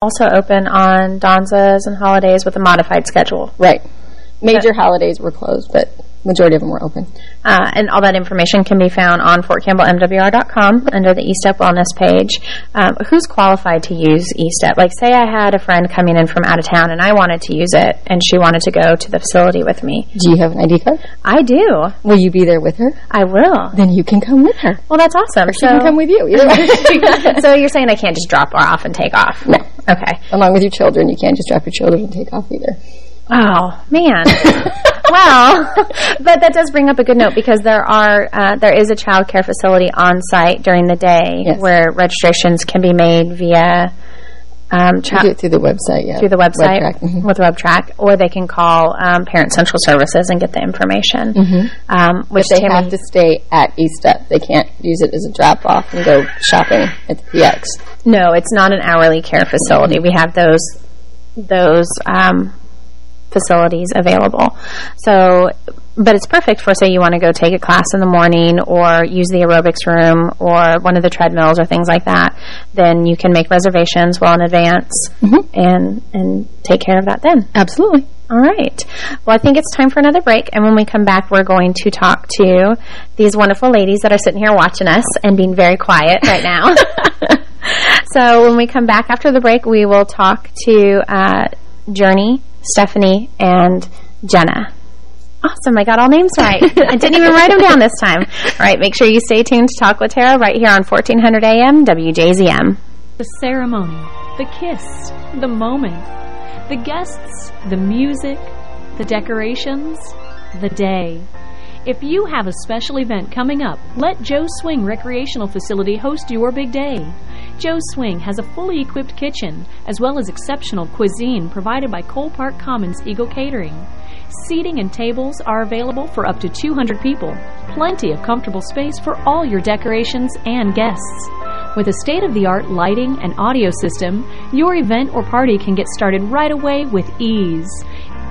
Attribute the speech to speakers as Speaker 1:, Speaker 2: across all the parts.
Speaker 1: Also open on Donzas and holidays with a modified schedule.
Speaker 2: Right. Major holidays were closed, but majority of them were open.
Speaker 1: Uh, and all that information can be found on FortCampbellMWR.com under the eStep Wellness page. Um, who's qualified to use eStep? Like, say I had a friend coming in from out of town and I wanted to use it, and she wanted to go to the facility with me.
Speaker 2: Do you have an ID card?
Speaker 1: I do.
Speaker 2: Will you be there with her?
Speaker 1: I will.
Speaker 2: Then you can come with her.
Speaker 1: Well, that's awesome.
Speaker 2: Or she so, can come with you.
Speaker 1: So you're saying I can't just drop her off and take off?
Speaker 2: No.
Speaker 1: Okay.
Speaker 2: Along with your children. You can't just drop your children and take off either.
Speaker 1: Oh, man. well, but that does bring up a good note because there are uh, there is a child care facility on site during the day
Speaker 2: yes.
Speaker 1: where registrations can be made via um,
Speaker 2: through, through, the website, yeah.
Speaker 1: Through the website
Speaker 2: web mm -hmm.
Speaker 1: with WebTrac, or they can call um, Parent Central Services and get the information.
Speaker 2: Mm -hmm.
Speaker 1: um, which
Speaker 2: but they have to stay at eStep. They can't use it as a drop-off and go shopping at the PX.
Speaker 1: No, it's not an hourly care facility. We have those those um, facilities available. So, but it's perfect for, say, you want to go take a class in the morning or use the aerobics room or one of the treadmills or things like that. Then you can make reservations well in advance
Speaker 2: mm -hmm.
Speaker 1: and, and take care of that then.
Speaker 2: Absolutely.
Speaker 1: All right. Well, I think it's time for another break. And when we come back, we're going to talk to these wonderful ladies that are sitting here watching us and being very quiet right now. so when we come back after the break, we will talk to uh, Journey Stephanie, and Jenna. Awesome, I got all names right. I didn't even write them down this time. All right, make sure you stay tuned to Talk with Tara right here on 1400 AM WJZM.
Speaker 3: The ceremony, the kiss, the moment, the guests, the music, the decorations, the day. If you have a special event coming up, let Joe Swing Recreational Facility host your big day. Joe Swing has a fully equipped kitchen, as well as exceptional cuisine provided by Cole Park Commons Eagle Catering. Seating and tables are available for up to 200 people. Plenty of comfortable space for all your decorations and guests. With a state-of-the-art lighting and audio system, your event or party can get started right away with ease.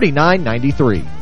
Speaker 4: 3993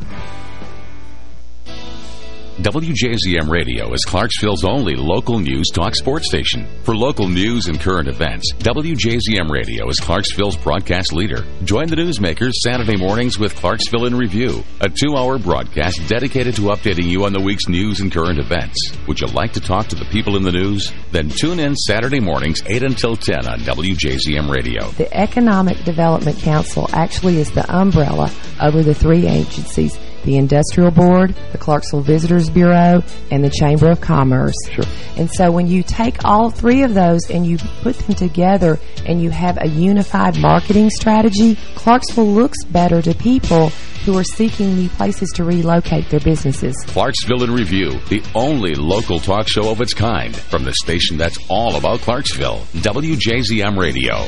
Speaker 5: WJZM Radio is Clarksville's only local news talk sports station. For local news and current events, WJZM Radio is Clarksville's broadcast leader. Join the newsmakers Saturday mornings with Clarksville in Review, a two-hour broadcast dedicated to updating you on the week's news and current events. Would you like to talk to the people in the news? Then tune in Saturday mornings 8 until 10 on WJZM Radio.
Speaker 6: The Economic Development Council actually is the umbrella over the three agencies the Industrial Board, the Clarksville Visitors Bureau, and the Chamber of Commerce.
Speaker 7: Sure.
Speaker 6: And so when you take all three of those and you put them together and you have a unified marketing strategy, Clarksville looks better to people who are seeking new places to relocate their businesses.
Speaker 5: Clarksville in Review, the only local talk show of its kind from the station that's all about Clarksville, WJZM Radio.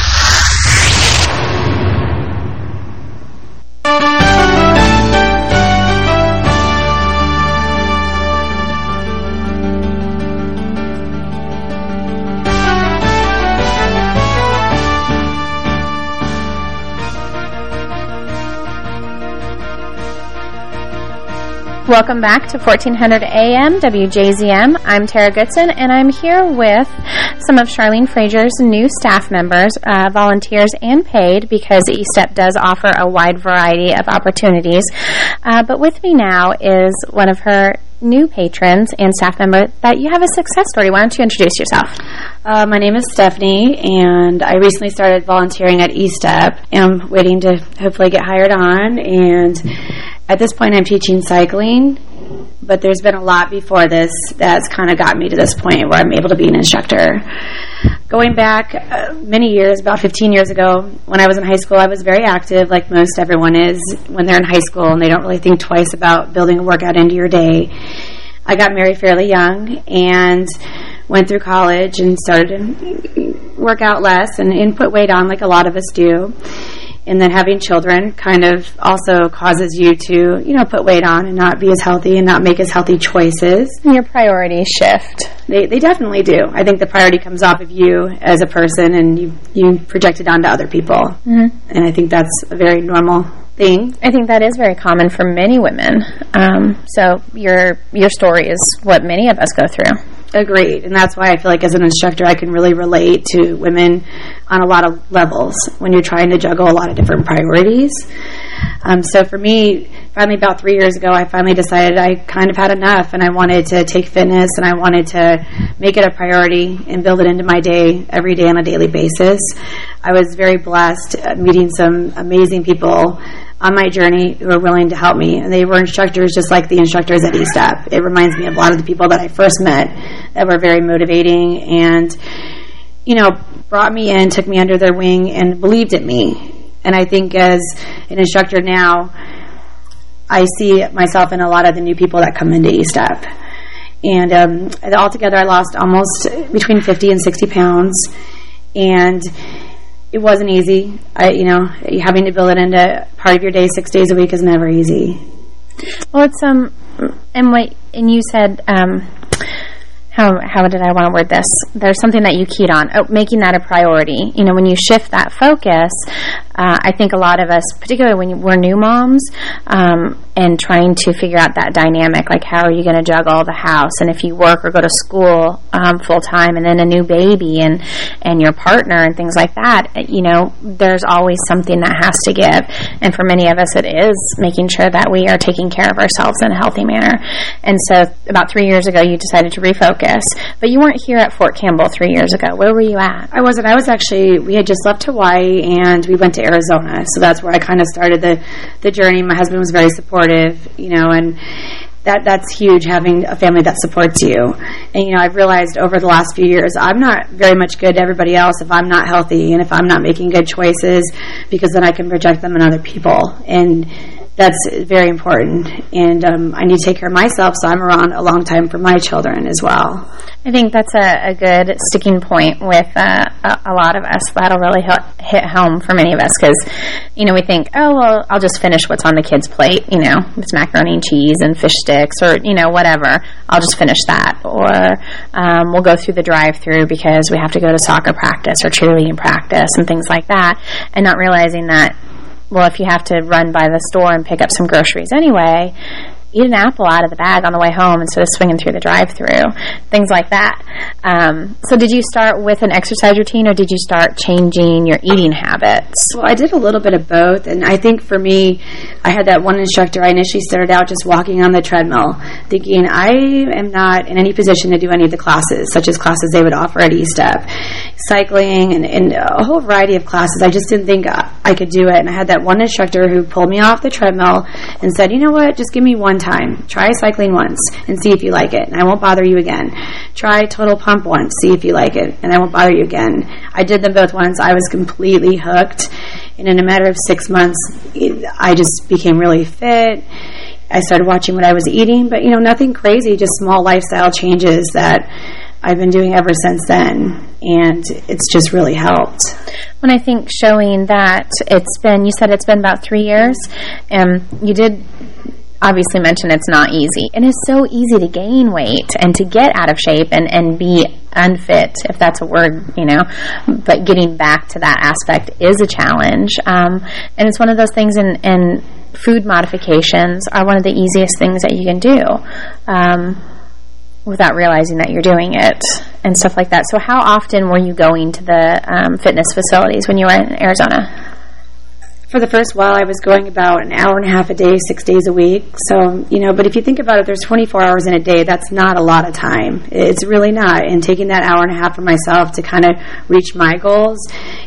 Speaker 1: Welcome back to 1400 AM WJZM. I'm Tara Goodson, and I'm here with some of Charlene Frazier's new staff members, uh, volunteers and paid, because ESTEP does offer a wide variety of opportunities. Uh, but with me now is one of her new patrons and staff member that you have a success story. Why don't you introduce yourself?
Speaker 8: Uh, my name is Stephanie, and I recently started volunteering at ESTEP. I'm waiting to hopefully get hired on, and at this point I'm teaching cycling, but there's been a lot before this that's kind of got me to this point where I'm able to be an instructor. Going back uh, many years, about 15 years ago, when I was in high school, I was very active, like most everyone is when they're in high school and they don't really think twice about building a workout into your day. I got married fairly young and went through college and started to work out less and, and put weight on like a lot of us do. And then having children kind of also causes you to, you know, put weight on and not be as healthy and not make as healthy choices.
Speaker 1: And your priorities shift.
Speaker 8: They, they definitely do. I think the priority comes off of you as a person and you, you project it onto other people.
Speaker 1: Mm -hmm.
Speaker 8: And I think that's a very normal thing.
Speaker 1: I think that is very common for many women. Um, so your your story is what many of us go through.
Speaker 8: Agreed. And that's why I feel like as an instructor I can really relate to women on a lot of levels when you're trying to juggle a lot of different priorities. Um, so for me, finally about three years ago, I finally decided I kind of had enough and I wanted to take fitness and I wanted to make it a priority and build it into my day every day on a daily basis. I was very blessed meeting some amazing people on my journey who were willing to help me. And they were instructors just like the instructors at ESTEP. It reminds me of a lot of the people that I first met that were very motivating and, you know, brought me in, took me under their wing, and believed in me. And I think as an instructor now, I see myself in a lot of the new people that come into ESTEP. And um, altogether, I lost almost between 50 and 60 pounds. And it wasn't easy. I, you know, having to build it into part of your day six days a week is never easy.
Speaker 1: Well, it's um, and what and you said um, how how did I want to word this? There's something that you keyed on, oh, making that a priority. You know, when you shift that focus, uh, I think a lot of us, particularly when we're new moms, um, and trying to figure out that dynamic, like how are you going to juggle the house, and if you work or go to school um, full time, and then a new baby, and and your partner, and things like that. You know, there's always something that has to give, and for many of us, it is making sure that we are taking care of ourselves in a healthy manner. And so, about three years ago, you decided to refocus, but you weren't here at Fort Campbell three years ago. Where were you at?
Speaker 8: I wasn't. I was actually. We had just left Hawaii, and we went to Arizona. So that's where I kind of started the the journey. My husband was very supportive, you know, and that that's huge having a family that supports you. And you know, I've realized over the last few years, I'm not very much good to everybody else if I'm not healthy and if I'm not making good choices because then I can project them on other people. And that's very important. And um, I need to take care of myself, so I'm around a long time for my children as well.
Speaker 1: I think that's a, a good sticking point with uh, a, a, lot of us. That'll really hit, home for many of us because, you know, we think, oh, well, I'll just finish what's on the kid's plate, you know, it's macaroni and cheese and fish sticks or, you know, whatever. I'll just finish that. Or um, we'll go through the drive-through because we have to go to soccer practice or cheerleading practice and things like that and not realizing that well, if you have to run by the store and pick up some groceries anyway, eat an apple out of the bag on the way home instead of swinging through the drive-through, things like that. Um, so did you start with an exercise routine or did you start changing your eating habits?
Speaker 8: Well, I did a little bit of both, and I think for me, I had that one instructor. I initially started out just walking on the treadmill, thinking I am not in any position to do any of the classes, such as classes they would offer at E-Step, cycling, and, and a whole variety of classes. I just didn't think I could do it, and I had that one instructor who pulled me off the treadmill and said, you know what, just give me one time. Try cycling once and see if you like it, and I won't bother you again. Try total pump once, see if you like it, and I won't bother you again. I did them both once. I was completely hooked, and in a matter of six months, I just became really fit. I started watching what I was eating, but, you know, nothing crazy, just small lifestyle changes that I've been doing ever since then, and it's just really helped.
Speaker 1: When I think showing that it's been, you said it's been about three years, and you did obviously mention it's not easy. And It is so easy to gain weight and to get out of shape and, and be unfit, if that's a word, you know. But getting back to that aspect is a challenge. Um, and it's one of those things in, in food modifications are one of the easiest things that you can do. Um, without realizing that you're doing it and stuff like that. So how often were you going to the um, fitness facilities when you were in Arizona?
Speaker 8: For the first while, I was going about an hour and a half a day, six days a week. So, you know, but if you think about it, there's 24 hours in a day. That's not a lot of time. It's really not. And taking that hour and a half for myself to kind of reach my goals,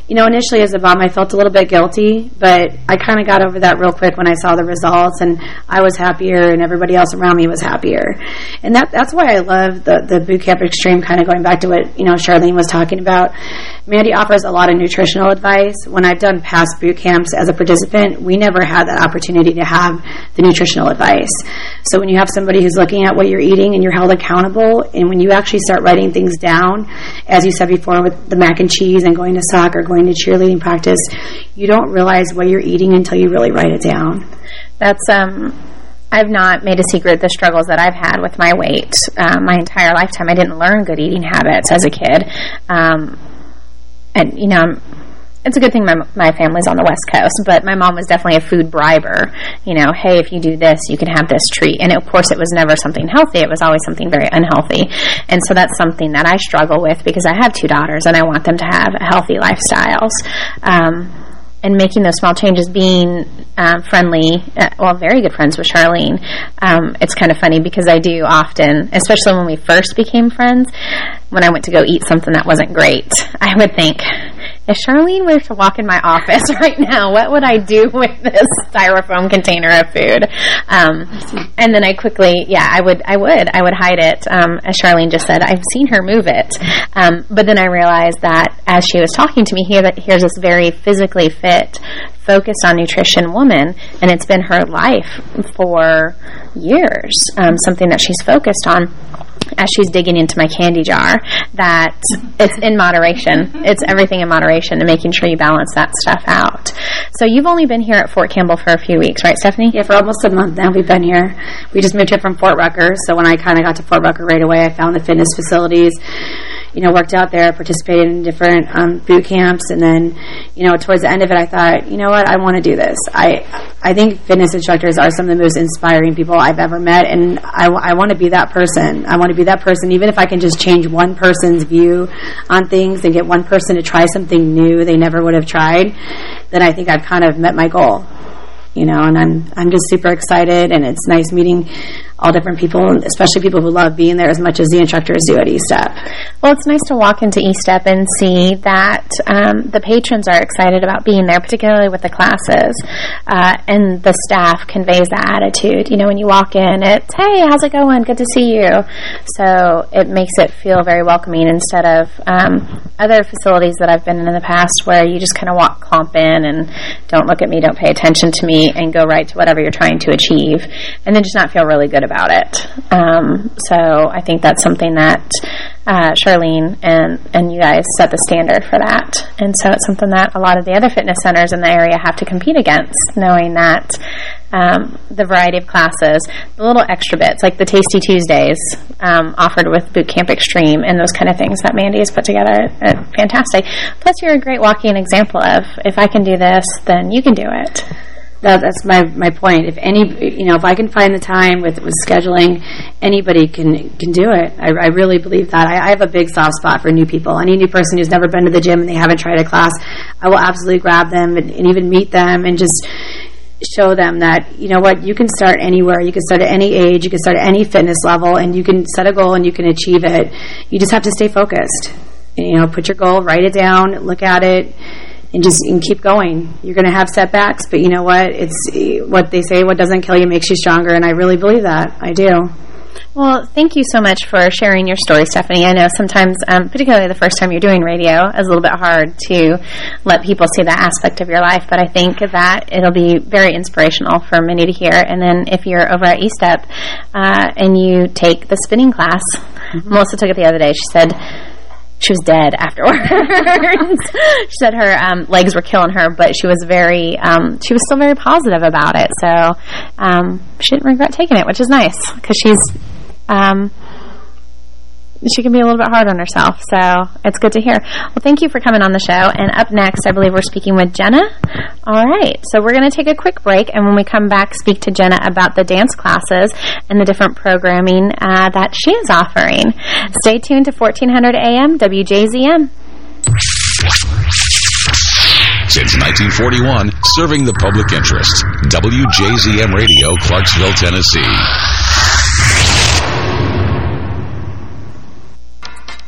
Speaker 8: you know, initially as a mom, I felt a little bit guilty, but I kind of got over that real quick when I saw the results, and I was happier, and everybody else around me was happier. And that that's why I love the, the Boot Camp Extreme, kind of going back to what, you know, Charlene was talking about. Mandy offers a lot of nutritional advice. When I've done past boot camps as a participant, we never had that opportunity to have the nutritional advice. So when you have somebody who's looking at what you're eating and you're held accountable, and when you actually start writing things down, as you said before with the mac and cheese and going to soccer, going to cheerleading practice, you don't realize what you're eating until you really write it down.
Speaker 1: That's um I've not made a secret the struggles that I've had with my weight uh, my entire lifetime. I didn't learn good eating habits as a kid. Um, and, you know, it's a good thing my my family's on the West Coast, but my mom was definitely a food briber. You know, hey, if you do this, you can have this treat. And of course, it was never something healthy. It was always something very unhealthy. And so that's something that I struggle with because I have two daughters and I want them to have healthy lifestyles. Um, and making those small changes, being um, friendly, uh, well, very good friends with Charlene. Um, it's kind of funny because I do often, especially when we first became friends, when I went to go eat something that wasn't great, I would think, if Charlene were to walk in my office right now, what would I do with this styrofoam container of food? Um, and then I quickly, yeah, I would, I would, I would hide it. Um, as Charlene just said, I've seen her move it. Um, but then I realized that as she was talking to me, here, here's this very physically fit, focused on nutrition woman, and it's been her life for years, um, something that she's focused on as she's digging into my candy jar that it's in moderation. It's everything in moderation and making sure you balance that stuff out. So you've only been here at Fort Campbell for a few weeks, right, Stephanie?
Speaker 8: Yeah, for almost a month now we've been here. We just moved here from Fort Rucker, so when I kind of got to Fort Rucker right away, I found the fitness facilities you know, worked out there, participated in different um, boot camps, and then, you know, towards the end of it, I thought, you know what, I want to do this. I I think fitness instructors are some of the most inspiring people I've ever met, and I, I want to be that person. I want to be that person, even if I can just change one person's view on things and get one person to try something new they never would have tried, then I think I've kind of met my goal you know, and I'm I'm just super excited, and it's nice meeting all different people, especially people who love being there as much as the instructors do at E-Step.
Speaker 1: Well, it's nice to walk into E-Step and see that um, the patrons are excited about being there, particularly with the classes, uh, and the staff conveys that attitude. You know, when you walk in, it's, hey, how's it going? Good to see you. So it makes it feel very welcoming instead of um, other facilities that I've been in in the past where you just kind of walk clomp in and don't look at me, don't pay attention to me, and go right to whatever you're trying to achieve, and then just not feel really good about it. Um, so I think that's something that uh, Charlene and, and you guys set the standard for that. And so it's something that a lot of the other fitness centers in the area have to compete against, knowing that um, the variety of classes, the little extra bits, like the Tasty Tuesdays um, offered with Boot Camp Extreme and those kind of things that Mandy has put together. Uh, fantastic. Plus, you're a great walking example of, if I can do this, then you can do it.
Speaker 8: That, that's my my point. If any, you know, if I can find the time with with scheduling, anybody can can do it. I, I really believe that. I, I, have a big soft spot for new people. Any new person who's never been to the gym and they haven't tried a class, I will absolutely grab them and, and even meet them and just show them that you know what you can start anywhere you can start at any age you can start at any fitness level and you can set a goal and you can achieve it you just have to stay focused you know put your goal write it down look at it and just and keep going you're going to have setbacks but you know what it's what they say what doesn't kill you makes you stronger and I really believe that I do
Speaker 1: well, thank you so much for sharing your story, Stephanie. I know sometimes, um, particularly the first time you're doing radio, it's a little bit hard to let people see that aspect of your life, but I think that it'll be very inspirational for many to hear. And then if you're over at ESTEP uh, and you take the spinning class, mm -hmm. Melissa took it the other day, she said she was dead afterwards. she said her um, legs were killing her, but she was very, um, she was still very positive about it. So um, she didn't regret taking it, which is nice because she's um, she can be a little bit hard on herself. So it's good to hear. Well, thank you for coming on the show. And up next, I believe we're speaking with Jenna. All right. So we're going to take a quick break. And when we come back, speak to Jenna about the dance classes and the different programming uh, that she is offering. Stay tuned to 1400 AM WJZM.
Speaker 5: Since 1941, serving the public interest. WJZM Radio, Clarksville, Tennessee.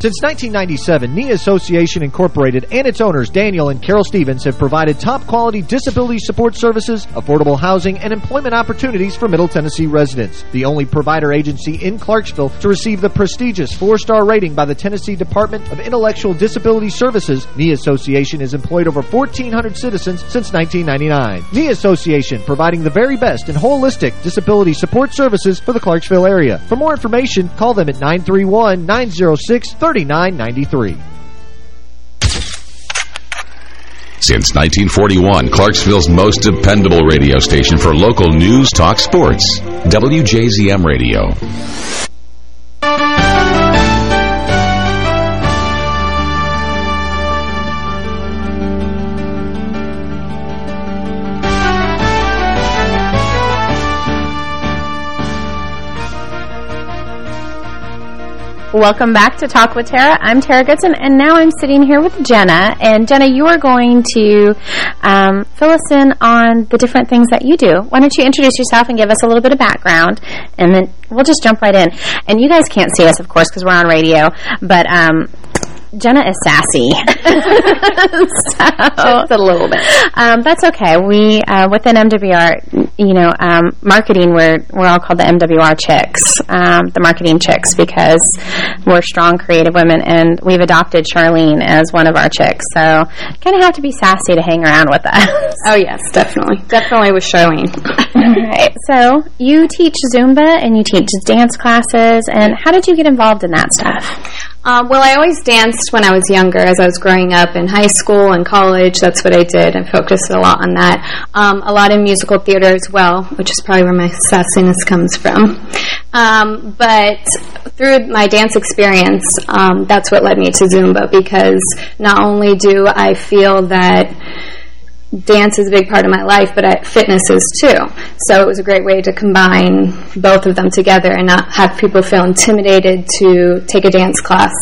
Speaker 4: Since 1997, NIA Association Incorporated and its owners, Daniel and Carol Stevens, have provided top-quality disability support services, affordable housing, and employment opportunities for Middle Tennessee residents. The only provider agency in Clarksville to receive the prestigious four-star rating by the Tennessee Department of Intellectual Disability Services, NIA Association has employed over 1,400 citizens since 1999. NIA Association, providing the very best in holistic disability support services for the Clarksville area. For more information, call them at 931 906 3993.
Speaker 5: Since 1941, Clarksville's most dependable radio station for local news, talk, sports. WJZM Radio.
Speaker 1: Welcome back to Talk with Tara. I'm Tara Goodson, and now I'm sitting here with Jenna. And Jenna, you are going to um, fill us in on the different things that you do. Why don't you introduce yourself and give us a little bit of background, and then we'll just jump right in. And you guys can't see us, of course, because we're on radio, but um, Jenna is sassy. so,
Speaker 9: Just a little bit.
Speaker 1: Um, that's okay. We uh, within MWR, you know, um, marketing. We're we're all called the MWR chicks, um, the marketing chicks, because we're strong, creative women, and we've adopted Charlene as one of our chicks. So, kind of have to be sassy to hang around with us.
Speaker 9: Oh, yes, definitely. Definitely with Charlene.
Speaker 1: all right. So, you teach Zumba and you teach dance classes, and how did you get involved in that stuff?
Speaker 9: Um, well, I always danced when I was younger, as I was growing up in high school and college. That's what I did. I focused a lot on that. Um, a lot in musical theater as well, which is probably where my sassiness comes from. Um, but through my dance experience, um, that's what led me to Zumba because not only do I feel that dance is a big part of my life, but I, fitness is too. So it was a great way to combine both of them together and not have people feel intimidated to take a dance class.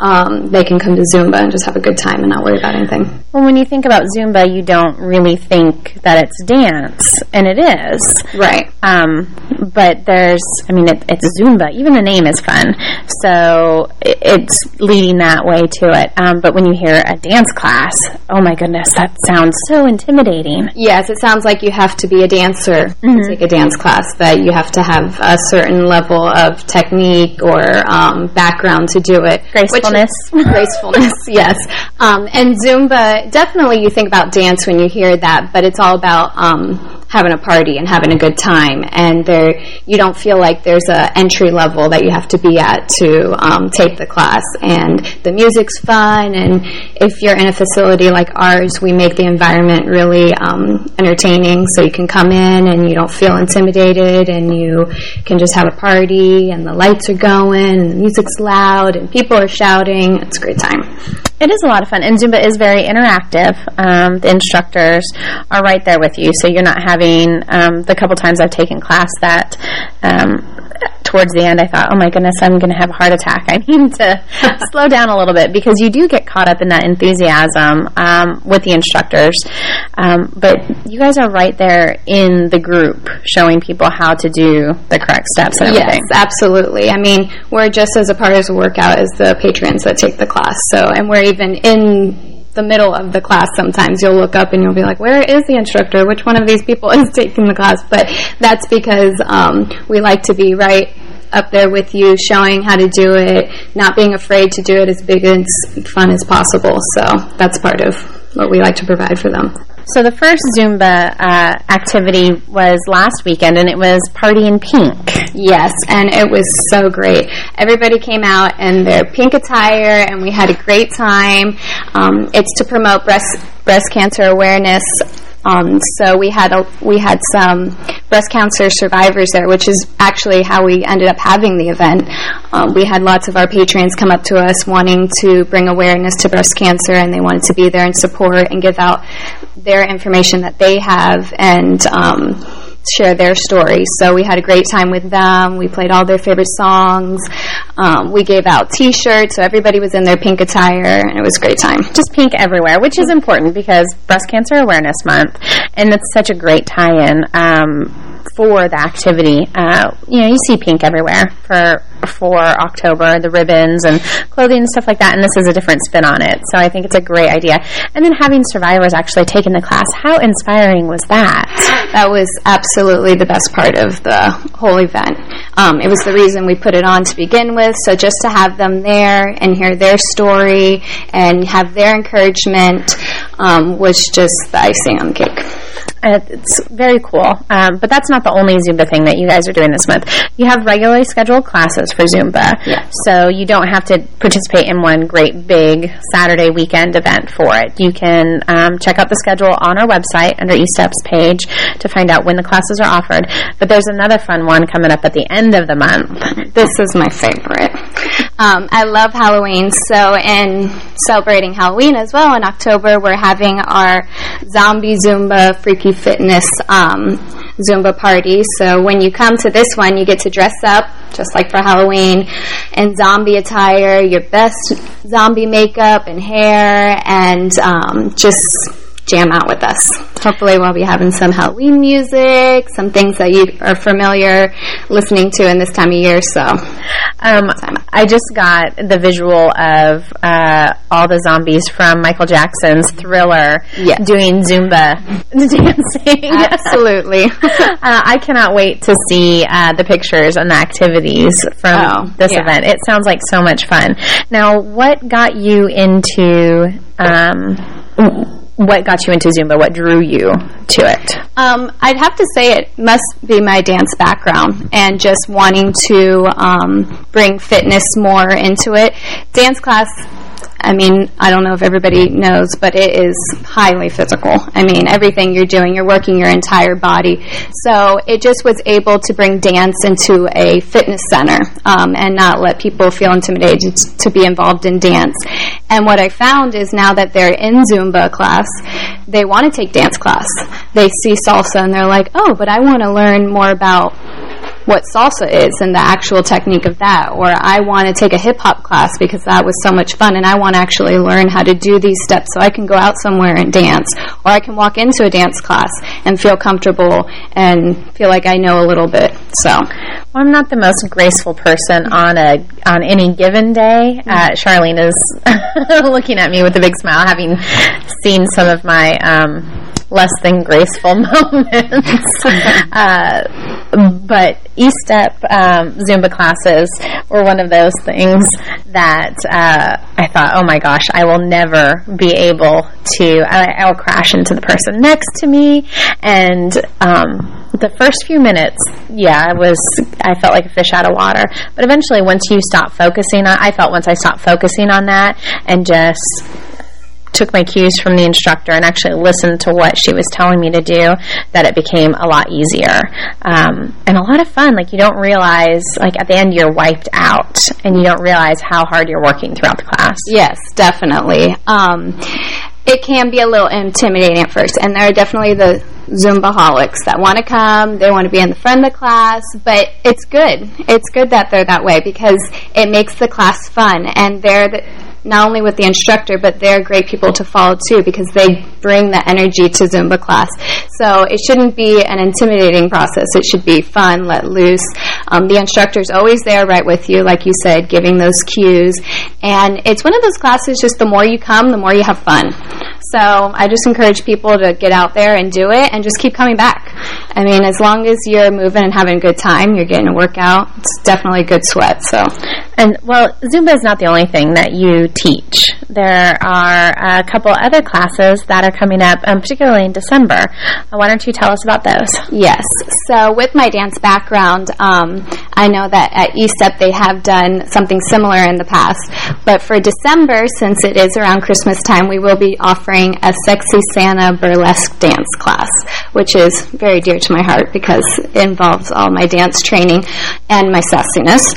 Speaker 9: Um, they can come to Zumba and just have a good time and not worry about anything.
Speaker 1: Well, when you think about Zumba, you don't really think that it's dance, and it is.
Speaker 9: Right.
Speaker 1: Um, but there's, I mean, it, it's Zumba. Even the name is fun. So it, it's leading that way to it. Um, but when you hear a dance class, oh my goodness, that sounds so intimidating.
Speaker 9: Yes, it sounds like you have to be a dancer to take a dance class, that you have to have a certain level of technique or um, background to do it.
Speaker 1: Gracefulness.
Speaker 9: Which, gracefulness, yes. Um, and Zumba, definitely you think about dance when you hear that, but it's all about um, having a party and having a good time. And there, you don't feel like there's a entry level that you have to be at to um, take the class. And the music's fun, and if you're in a facility like ours, we make the environment really um, entertaining, so you can come in and you don't feel intimidated, and you can just have a party, and the lights are going, and the music's loud, and people are shouting. It's a great time.
Speaker 1: It is a lot of fun, and Zumba is very interactive. Um, the instructors are right there with you, so you're not having um, the couple times I've taken class that um, towards the end I thought, oh my goodness, I'm going to have a heart attack. I need to slow down a little bit because you do get caught up in that enthusiasm um, with the instructors. Um, but you guys are right there in the group, showing people how to do the correct steps and everything.
Speaker 9: Yes, absolutely. I mean, we're just as a part of the workout as the patrons that take the class. So, and we're even in the middle of the class sometimes. You'll look up and you'll be like where is the instructor? Which one of these people is taking the class? But that's because um, we like to be right up there with you showing how to do it not being afraid to do it as big and fun as possible. So that's part of what we like to provide for them
Speaker 1: So the first Zumba uh, activity was last weekend, and it was Party in Pink.
Speaker 9: Yes, and it was so great. Everybody came out in their pink attire, and we had a great time. Um, it's to promote breast breast cancer awareness. Um, so we had a, we had some breast cancer survivors there, which is actually how we ended up having the event. Um, we had lots of our patrons come up to us wanting to bring awareness to breast cancer, and they wanted to be there and support and give out their information that they have and. Share their stories. So we had a great time with them. We played all their favorite songs. Um, we gave out T-shirts, so everybody was in their pink attire, and it was a great time.
Speaker 1: Just pink everywhere, which is important because Breast Cancer Awareness Month, and it's such a great tie-in um, for the activity. Uh, you know, you see pink everywhere for for October, the ribbons and clothing and stuff like that, and this is a different spin on it. So I think it's a great idea. And then having survivors actually taking the class, how inspiring was that?
Speaker 9: That was absolutely the best part of the whole event. Um, it was the reason we put it on to begin with, so just to have them there and hear their story and have their encouragement um, was just the icing on the cake.
Speaker 1: Uh, it's very cool. Um, but that's not the only Zumba thing that you guys are doing this month. You have regularly scheduled classes for Zumba. So you don't have to participate in one great big Saturday weekend event for it. You can um, check out the schedule on our website under eSteps page to find out when the classes are offered. But there's another fun one coming up at the end of the month.
Speaker 9: This is my favorite. Um, I love Halloween, so in celebrating Halloween as well in October, we're having our Zombie Zumba Freaky Fitness um, Zumba party. So when you come to this one, you get to dress up, just like for Halloween, in zombie attire, your best zombie makeup and hair, and um, just jam out with us. Hopefully we'll be having some Halloween music, some things that you are familiar listening to in this time of year. So,
Speaker 1: um, I just got the visual of uh, all the zombies from Michael Jackson's Thriller
Speaker 9: yes.
Speaker 1: doing Zumba dancing.
Speaker 9: Absolutely.
Speaker 1: uh, I cannot wait to see uh, the pictures and the activities from
Speaker 9: oh,
Speaker 1: this
Speaker 9: yeah.
Speaker 1: event. It sounds like so much fun. Now, what got you into... Um, what got you into Zumba? What drew you to it?
Speaker 9: Um, I'd have to say it must be my dance background and just wanting to um, bring fitness more into it. Dance class I mean, I don't know if everybody knows, but it is highly physical. I mean, everything you're doing, you're working your entire body. So it just was able to bring dance into a fitness center um, and not let people feel intimidated to be involved in dance. And what I found is now that they're in Zumba class, they want to take dance class. They see salsa and they're like, oh, but I want to learn more about what salsa is and the actual technique of that. Or I want to take a hip-hop class because that was so much fun and I want to actually learn how to do these steps so I can go out somewhere and dance. Or I can walk into a dance class and feel comfortable and feel like I know a little bit. So,
Speaker 1: well, I'm not the most graceful person on a on any given day. Uh, Charlene is looking at me with a big smile, having seen some of my um, less than graceful moments. uh, but E-Step um, Zumba classes were one of those things that uh, I thought, oh my gosh, I will never be able to, I, will crash into the person next to me. And um, the first few minutes, yeah, I was, I felt like a fish out of water. But eventually, once you stop focusing on, I felt once I stopped focusing on that and just took my cues from the instructor and actually listened to what she was telling me to do, that it became a lot easier. Um, and a lot of fun. Like, you don't realize, like, at the end you're wiped out, and you don't realize how hard you're working throughout the class.
Speaker 9: Yes, definitely. Um, it can be a little intimidating at first, and there are definitely the Zumbaholics that want to come, they want to be in the front of the class, but it's good. It's good that they're that way because it makes the class fun, and they're the not only with the instructor, but they're great people to follow too because they bring the energy to Zumba class. So it shouldn't be an intimidating process. It should be fun, let loose. Um, the instructor's always there right with you, like you said, giving those cues. And it's one of those classes, just the more you come, the more you have fun. So I just encourage people to get out there and do it and just keep coming back. I mean, as long as you're moving and having a good time, you're getting a workout, it's definitely a good sweat. So,
Speaker 1: And, well, Zumba is not the only thing that you teach. There are a couple other classes that are coming up, um, particularly in December. Uh, why don't you tell us about those?
Speaker 9: Yes. So with my dance background, um, I know that at E-Step they have done something similar in the past. But for December, since it is around Christmas time, we will be offering a Sexy Santa burlesque dance class, which is very dear to my heart because it involves all my dance training and my sassiness.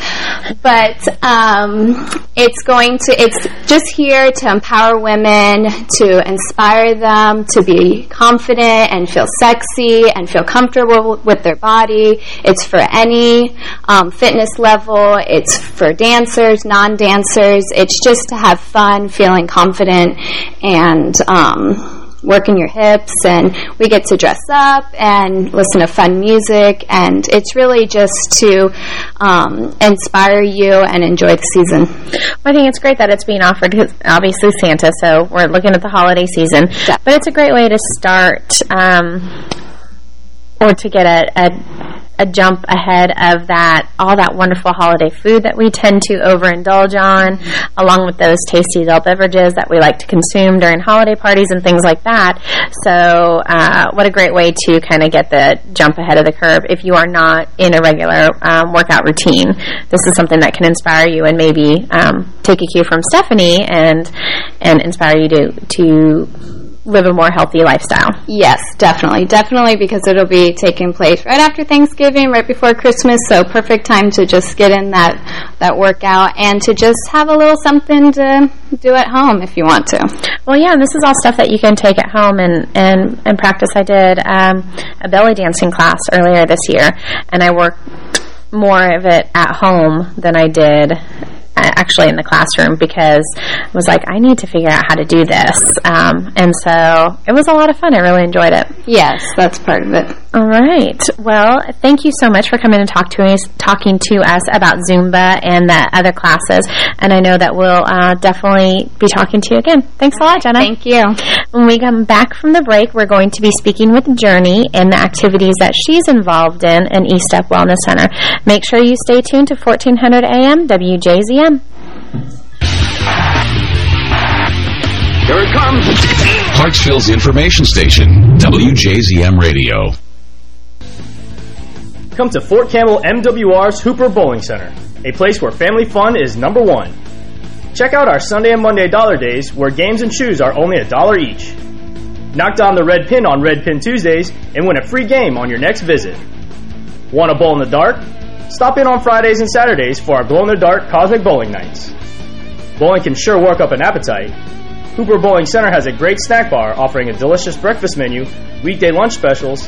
Speaker 9: But um, it's going to, it's just here to empower women, to inspire them to be confident and feel sexy and feel comfortable with their body. It's for any um, fitness level. It's for dancers, non-dancers. It's just to have fun, feeling confident, and um, working your hips and we get to dress up and listen to fun music and it's really just to um, inspire you and enjoy the season.
Speaker 1: I think it's great that it's being offered because obviously Santa, so we're looking at the holiday season.
Speaker 9: Yeah.
Speaker 1: But it's a great way to start um, or to get a, a a jump ahead of that, all that wonderful holiday food that we tend to overindulge on, along with those tasty adult beverages that we like to consume during holiday parties and things like that. So uh, what a great way to kind of get the jump ahead of the curve if you are not in a regular um, workout routine. This is something that can inspire you and maybe um, take a cue from Stephanie and and inspire you to to live a more healthy lifestyle.
Speaker 9: Yes, definitely. Definitely because it'll be taking place right after Thanksgiving, right before Christmas, so perfect time to just get in that, that workout and to just have a little something to do at home if you want to.
Speaker 1: Well, yeah, and this is all stuff that you can take at home and, and, and practice. I did um, a belly dancing class earlier this year, and I worked more of it at home than I did actually in the classroom because I was like, I need to figure out how to do this. Um, and so it was a lot of fun. I really enjoyed it.
Speaker 9: Yes, that's part of it.
Speaker 1: All right. Well, thank you so much for coming and talk to us, talking to us about Zumba and the other classes. And I know that we'll uh, definitely be talking to you again. Thanks a lot, Jenna.
Speaker 9: Thank you.
Speaker 1: When we come back from the break, we're going to be speaking with Journey and the activities that she's involved in in E-Step Wellness Center. Make sure you stay tuned to 1400 AM WJZM.
Speaker 5: Here it comes. Clarksville's information station, WJZM Radio.
Speaker 10: Come to Fort Campbell MWR's Hooper Bowling Center, a place where family fun is number one. Check out our Sunday and Monday dollar days where games and shoes are only a dollar each. Knock down the red pin on Red Pin Tuesdays and win a free game on your next visit. Want a bowl in the dark? Stop in on Fridays and Saturdays for our glow-in-the-dark Cosmic Bowling Nights. Bowling can sure work up an appetite. Hooper Bowling Center has a great snack bar offering a delicious breakfast menu, weekday lunch specials,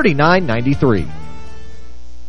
Speaker 4: 3993.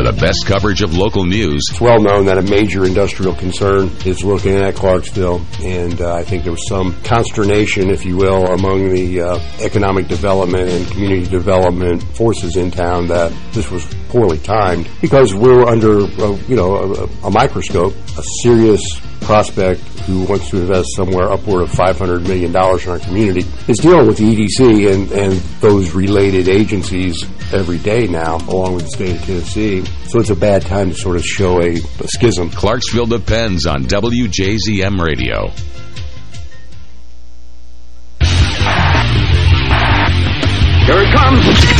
Speaker 5: For the best coverage of local news,
Speaker 11: It's well known that a major industrial concern is looking at Clarksville, and uh, I think there was some consternation, if you will, among the uh, economic development and community development forces in town that this was poorly timed because we're under, a, you know, a, a microscope, a serious prospect who wants to invest somewhere upward of $500 million in our community is dealing with the EDC and, and those related agencies every day now, along with the state of Tennessee. So it's a bad time to sort of show a, a schism.
Speaker 5: Clarksville depends on WJZM Radio.
Speaker 12: Here it comes.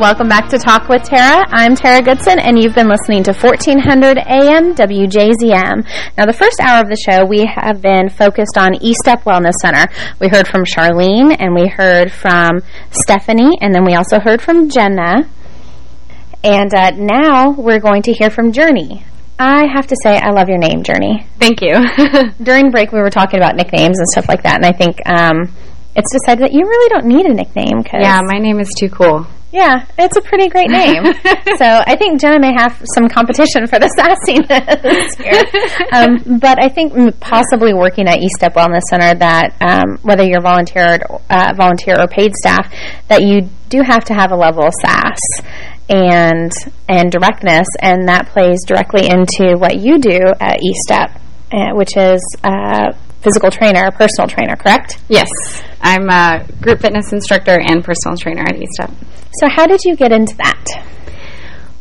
Speaker 1: Welcome back to Talk with Tara. I'm Tara Goodson, and you've been listening to 1400 AM WJZM. Now, the first hour of the show, we have been focused on E-Step Wellness Center. We heard from Charlene, and we heard from Stephanie, and then we also heard from Jenna. And uh, now we're going to hear from Journey. I have to say, I love your name, Journey.
Speaker 9: Thank you.
Speaker 1: During break, we were talking about nicknames and stuff like that, and I think um, it's decided that you really don't need a nickname. Cause
Speaker 9: Yeah, my name is too cool.
Speaker 1: Yeah, it's a pretty great name. so I think Jenna may have some competition for the sassiness here. Um, but I think possibly working at E-Step Wellness Center that um, whether you're volunteered, uh, volunteer or paid staff, that you do have to have a level of sass and and directness, and that plays directly into what you do at E-Step, uh, which is uh, physical trainer, a personal trainer, correct?
Speaker 9: Yes, I'm a group fitness instructor and personal trainer at E-Step.
Speaker 1: So how did you get into that?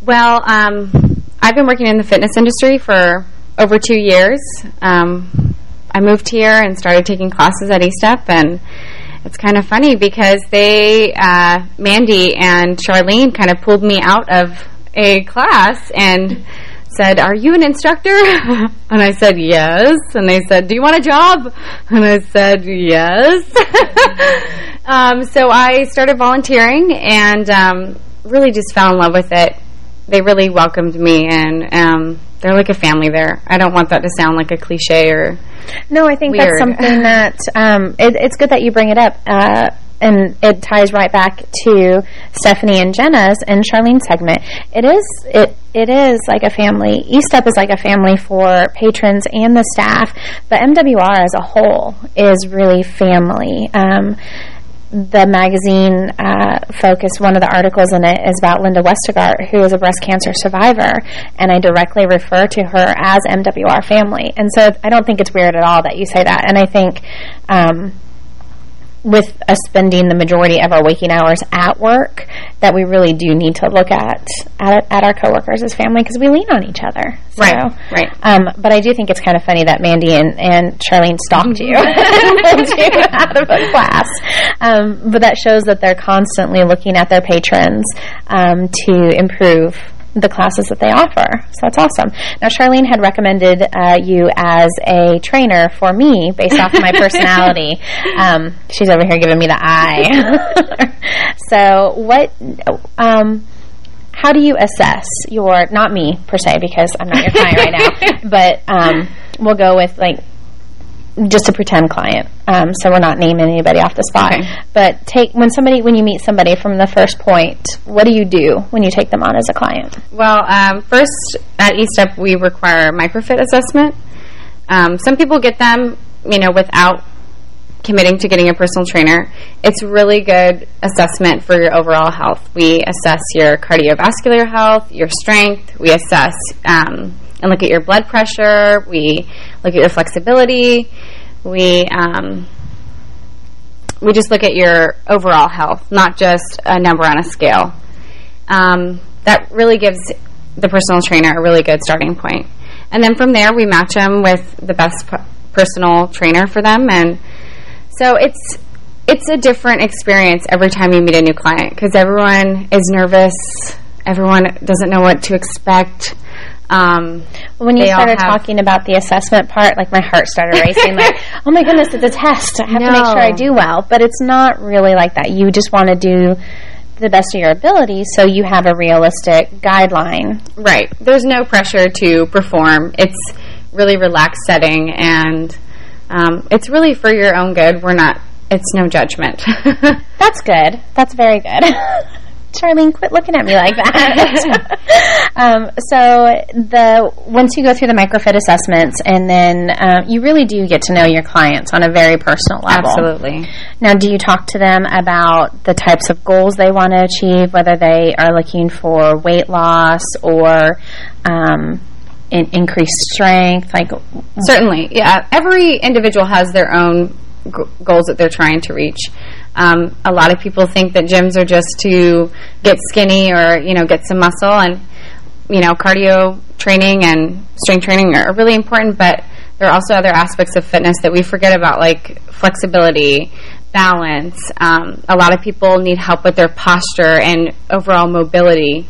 Speaker 9: Well, um, I've been working in the fitness industry for over two years. Um, I moved here and started taking classes at E-Step, and it's kind of funny because they, uh, Mandy and Charlene, kind of pulled me out of a class and said, are you an instructor? and I said, yes. And they said, do you want a job? And I said, yes. um, so I started volunteering and um, really just fell in love with it. They really welcomed me, and um, they're like a family there. I don't want that to sound like a cliche or
Speaker 1: No, I think
Speaker 9: Weird.
Speaker 1: that's something that um, it, it's good that you bring it up, uh, and it ties right back to Stephanie and Jenna's and Charlene's segment. It is it it is like a family. E-Step is like a family for patrons and the staff, but MWR as a whole is really family. Um, the magazine uh, focus, one of the articles in it is about Linda Westergaard, who is a breast cancer survivor, and I directly refer to her as MWR family. And so I don't think it's weird at all that you say that. And I think um, with us spending the majority of our waking hours at work, that we really do need to look at at, at our coworkers as family because we lean on each other. So,
Speaker 9: Right, right.
Speaker 1: Um, but I do think it's kind of funny that Mandy and, and Charlene stalked you you out of a class. Um, but that shows that they're constantly looking at their patrons um, to improve the classes that they offer. So that's awesome. Now, Charlene had recommended uh, you as a trainer for me based off of my personality. Um, she's over here giving me the eye. so what... Um, how do you assess your, not me per se, because I'm not your client right now, but um, we'll go with like just a pretend client. Um, so we're not naming anybody off the spot. But take when somebody when you meet somebody from the first point, what do you do when you take them on as a client?
Speaker 9: Well, um, first at E-Step we require a microfit assessment. Um, some people get them, you know, without committing to getting a personal trainer. It's really good assessment for your overall health. We assess your cardiovascular health, your strength. We assess um, and look at your blood pressure. We look at your flexibility. We um, we just look at your overall health, not just a number on a scale. Um, that really gives the personal trainer a really good starting point. And then from there, we match them with the best personal trainer for them. And so it's it's a different experience every time you meet a new client because everyone is nervous. Everyone doesn't know what to expect. Um,
Speaker 1: When you started talking about the assessment part, like my heart started racing. like, oh my goodness, it's a test. I have to make sure I do well. But it's not really like that. You just want to do the best of your ability, so you have a realistic guideline.
Speaker 9: Right. There's no pressure to perform. It's really relaxed setting, and um, it's really for your own good. We're not it's no judgment.
Speaker 1: That's good. That's very good. Charlene, quit looking at me like that. um, so the once you go through the microfit assessments, and then uh, you really do get to know your clients on a very personal level.
Speaker 9: Absolutely.
Speaker 1: Now, do you talk to them about the types of goals they want to achieve, whether they are looking for weight loss or um, in increased strength? Like
Speaker 9: certainly, yeah. Every individual has their own goals that they're trying to reach. Um, a lot of people think that gyms are just to get skinny or you know get some muscle, and you know cardio training and strength training are really important. But there are also other aspects of fitness that we forget about, like flexibility, balance. Um, a lot of people need help with their posture and overall mobility.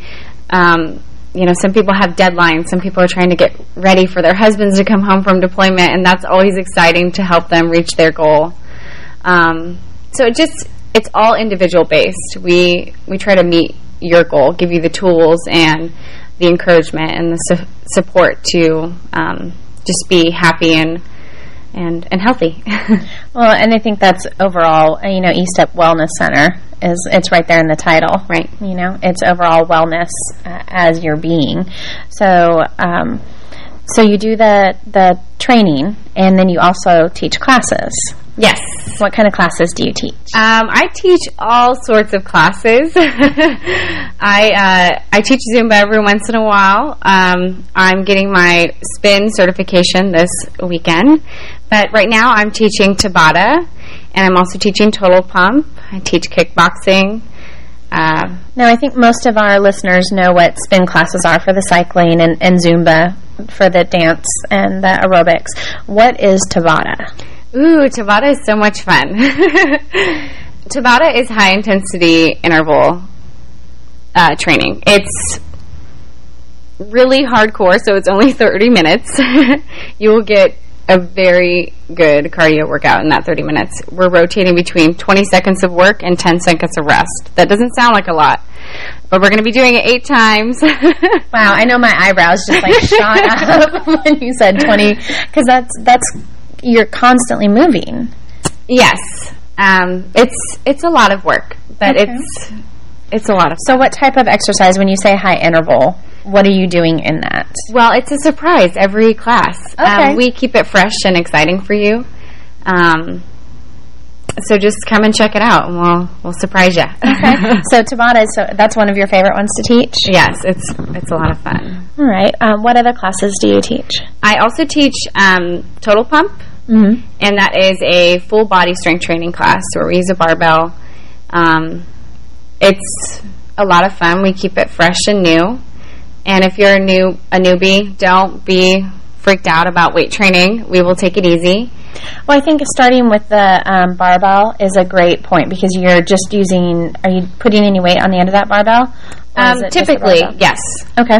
Speaker 9: Um, you know, some people have deadlines. Some people are trying to get ready for their husbands to come home from deployment, and that's always exciting to help them reach their goal. Um, so it just it's all individual based. We we try to meet your goal, give you the tools and the encouragement and the su support to um, just be happy and and and healthy.
Speaker 1: well, and I think that's overall, uh, you know, E-Step Wellness Center is it's right there in the title,
Speaker 9: right?
Speaker 1: You know, it's overall wellness uh, as your being. So. Um, so you do the the training, and then you also teach classes.
Speaker 9: Yes.
Speaker 1: What kind of classes do you teach?
Speaker 9: Um, I teach all sorts of classes. I uh, I teach Zumba every once in a while. Um, I'm getting my spin certification this weekend, but right now I'm teaching Tabata, and I'm also teaching Total Pump. I teach kickboxing. Uh,
Speaker 1: now, I think most of our listeners know what spin classes are for the cycling and, and Zumba for the dance and the aerobics. What is Tabata?
Speaker 9: Ooh, Tabata is so much fun. Tabata is high intensity interval uh, training. It's really hardcore, so it's only 30 minutes. you will get a very good cardio workout in that 30 minutes. We're rotating between 20 seconds of work and 10 seconds of rest. That doesn't sound like a lot, but we're going to be doing it eight times.
Speaker 1: wow, I know my eyebrows just like shot up when you said 20, because that's, that's, you're constantly moving.
Speaker 9: Yes. Um, it's, it's a lot of work, but okay. it's, it's a lot of
Speaker 1: fun. So what type of exercise, when you say high interval, what are you doing in that?
Speaker 9: Well, it's a surprise every class.
Speaker 1: Um, okay.
Speaker 9: Um, we keep it fresh and exciting for you. Um, so just come and check it out, and we'll we'll surprise you.
Speaker 1: Okay. so Tabata, so that's one of your favorite ones to teach.
Speaker 9: Yes, it's it's a lot of fun.
Speaker 1: All right. Um, what other classes do you teach?
Speaker 9: I also teach um, Total Pump,
Speaker 1: mm -hmm.
Speaker 9: and that is a full body strength training class where we use a barbell. Um, it's a lot of fun. We keep it fresh and new. And if you're a new a newbie, don't be freaked out about weight training. We will take it easy.
Speaker 1: Well, I think starting with the um, barbell is a great point because you're just using, are you putting any weight on the end of that barbell?
Speaker 9: Um, typically, yes.
Speaker 1: Okay.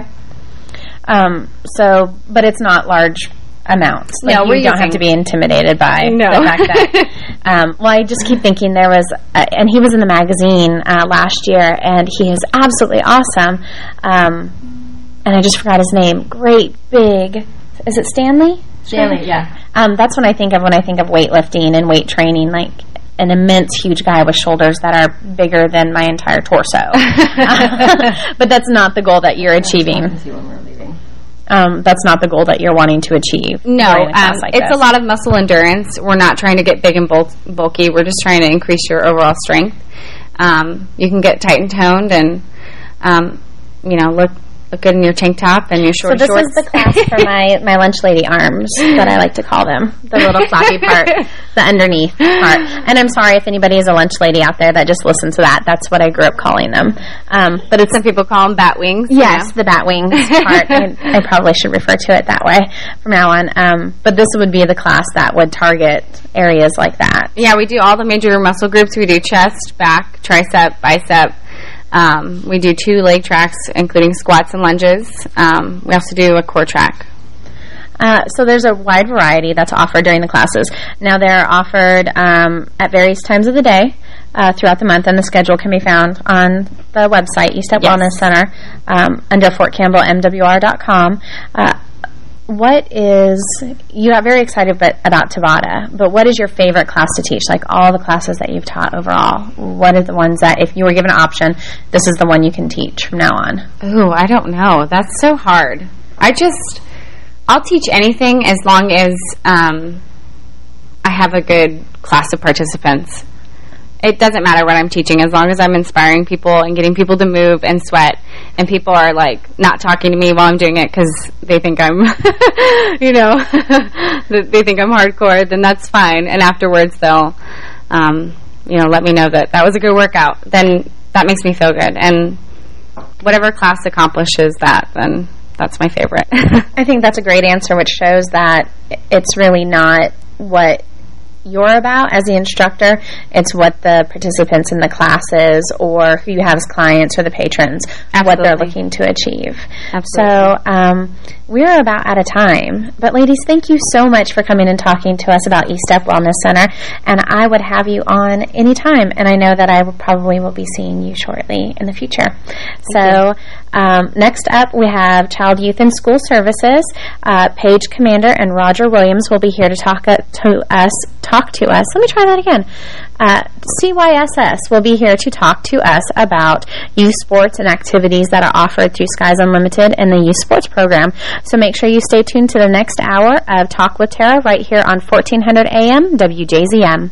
Speaker 1: Um, so, but it's not large amounts. Like
Speaker 9: no,
Speaker 1: you don't have to be intimidated by
Speaker 9: no.
Speaker 1: the fact that. um, well, I just keep thinking there was, uh, and he was in the magazine uh, last year, and he is absolutely awesome. Um, and I just forgot his name. Great big, is it Stanley?
Speaker 9: Stanley, yeah.
Speaker 1: Um, that's when I think of when I think of weightlifting and weight training, like an immense, huge guy with shoulders that are bigger than my entire torso. but that's not the goal that you're achieving. Um, that's not the goal that you're wanting to achieve.
Speaker 9: No, um, like it's this. a lot of muscle endurance. We're not trying to get big and bulky. We're just trying to increase your overall strength. Um, you can get tight and toned and, um, you know, look look good in your tank top and your short
Speaker 1: So this
Speaker 9: shorts.
Speaker 1: is the class for my, my lunch lady arms that I like to call them. The little floppy part, the underneath part. And I'm sorry if anybody is a lunch lady out there that just listens to that. That's what I grew up calling them. Um, but it's
Speaker 9: Some people call them bat wings.
Speaker 1: Yes, the bat wings part. I, I, probably should refer to it that way from now on. Um, but this would be the class that would target areas like that.
Speaker 9: Yeah, we do all the major muscle groups. We do chest, back, tricep, bicep, um, we do two leg tracks, including squats and lunges. Um, we also do a core track.
Speaker 1: Uh, so there's a wide variety that's offered during the classes. Now they're offered um, at various times of the day uh, throughout the month, and the schedule can be found on the website, E-Step
Speaker 9: yes.
Speaker 1: Wellness Center, um, under FortCampbellMWR.com. Uh, what is, you got very excited but, about Tabata, but what is your favorite class to teach? Like all the classes that you've taught overall, what are the ones that if you were given an option, this is the one you can teach from now on?
Speaker 9: Ooh, I don't know. That's so hard. I just, I'll teach anything as long as um, I have a good class of participants. It doesn't matter what I'm teaching as long as I'm inspiring people and getting people to move and sweat and people are like not talking to me while I'm doing it because they think I'm, you know, they think I'm hardcore, then that's fine. And afterwards they'll, um, you know, let me know that that was a good workout. Then that makes me feel good. And whatever class accomplishes that, then that's my favorite.
Speaker 1: I think that's a great answer, which shows that it's really not what you're about as the instructor. It's what the participants in the classes or who you have as clients or the patrons, Absolutely. what they're looking to achieve. Absolutely. So um, we're about out of time. But ladies, thank you so much for coming and talking to us about E-Step Wellness Center. And I would have you on anytime. And I know that I will probably will be seeing you shortly in the future. Thank so um, next up, we have Child, Youth, and School Services. Uh, Paige Commander and Roger Williams will be here to talk uh, to us. Talk to us. Let me try that again. Uh, CYSS will be here to talk to us about youth sports and activities that are offered through Skies Unlimited and the youth sports program. So make sure you stay tuned to the next hour of Talk with Tara right here on 1400 AM WJZM.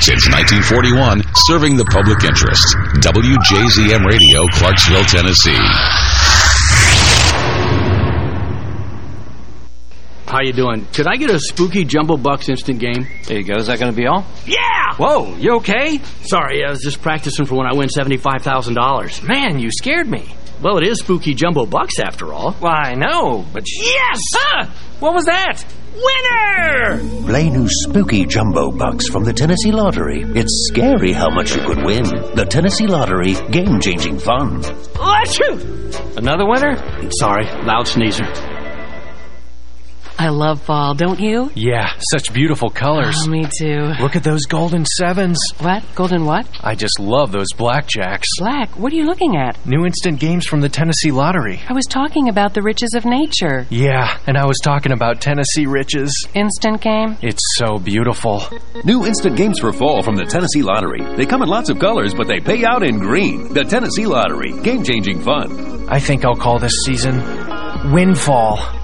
Speaker 5: Since 1941, serving the public interest. WJZM Radio, Clarksville, Tennessee.
Speaker 13: How you doing? Could I get a spooky Jumbo Bucks instant game?
Speaker 14: There you go. Is that going to be all?
Speaker 13: Yeah!
Speaker 14: Whoa, you okay?
Speaker 13: Sorry, I was just practicing for when I win $75,000.
Speaker 14: Man, you scared me.
Speaker 13: Well, it is spooky Jumbo Bucks after all.
Speaker 14: Well, I know, but...
Speaker 13: Yes!
Speaker 14: Huh! What was that?
Speaker 13: Winner!
Speaker 15: Play new spooky jumbo bucks from the Tennessee Lottery. It's scary how much you could win. The Tennessee Lottery, game-changing fun.
Speaker 14: Achoo! Another winner?
Speaker 13: Sorry, loud sneezer.
Speaker 16: I love fall, don't you?
Speaker 17: Yeah, such beautiful colors.
Speaker 16: Oh, me too.
Speaker 17: Look at those golden sevens.
Speaker 16: What? Golden what?
Speaker 17: I just love those blackjacks.
Speaker 16: Black? What are you looking at?
Speaker 17: New instant games from the Tennessee Lottery.
Speaker 16: I was talking about the riches of nature.
Speaker 17: Yeah, and I was talking about Tennessee riches.
Speaker 16: Instant game?
Speaker 17: It's so beautiful.
Speaker 18: New instant games for fall from the Tennessee Lottery. They come in lots of colors, but they pay out in green. The Tennessee Lottery. Game-changing fun.
Speaker 17: I think I'll call this season Windfall.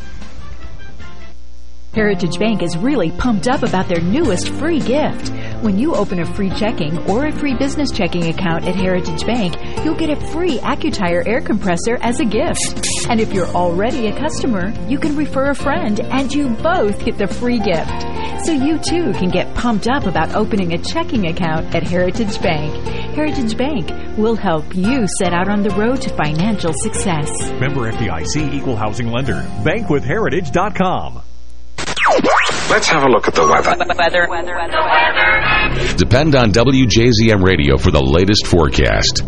Speaker 19: Heritage Bank is really pumped up about their newest free gift. When you open a free checking or a free business checking account at Heritage Bank, you'll get a free AccuTire air compressor as a gift. And if you're already a customer, you can refer a friend and you both get the free gift. So you too can get pumped up about opening a checking account at Heritage Bank. Heritage Bank will help you set out on the road to financial success.
Speaker 20: Member FDIC Equal Housing Lender. Bankwithheritage.com.
Speaker 21: Let's have a look at the weather.
Speaker 22: Weather. Weather. Weather.
Speaker 5: Depend on WJZM Radio for the latest forecast.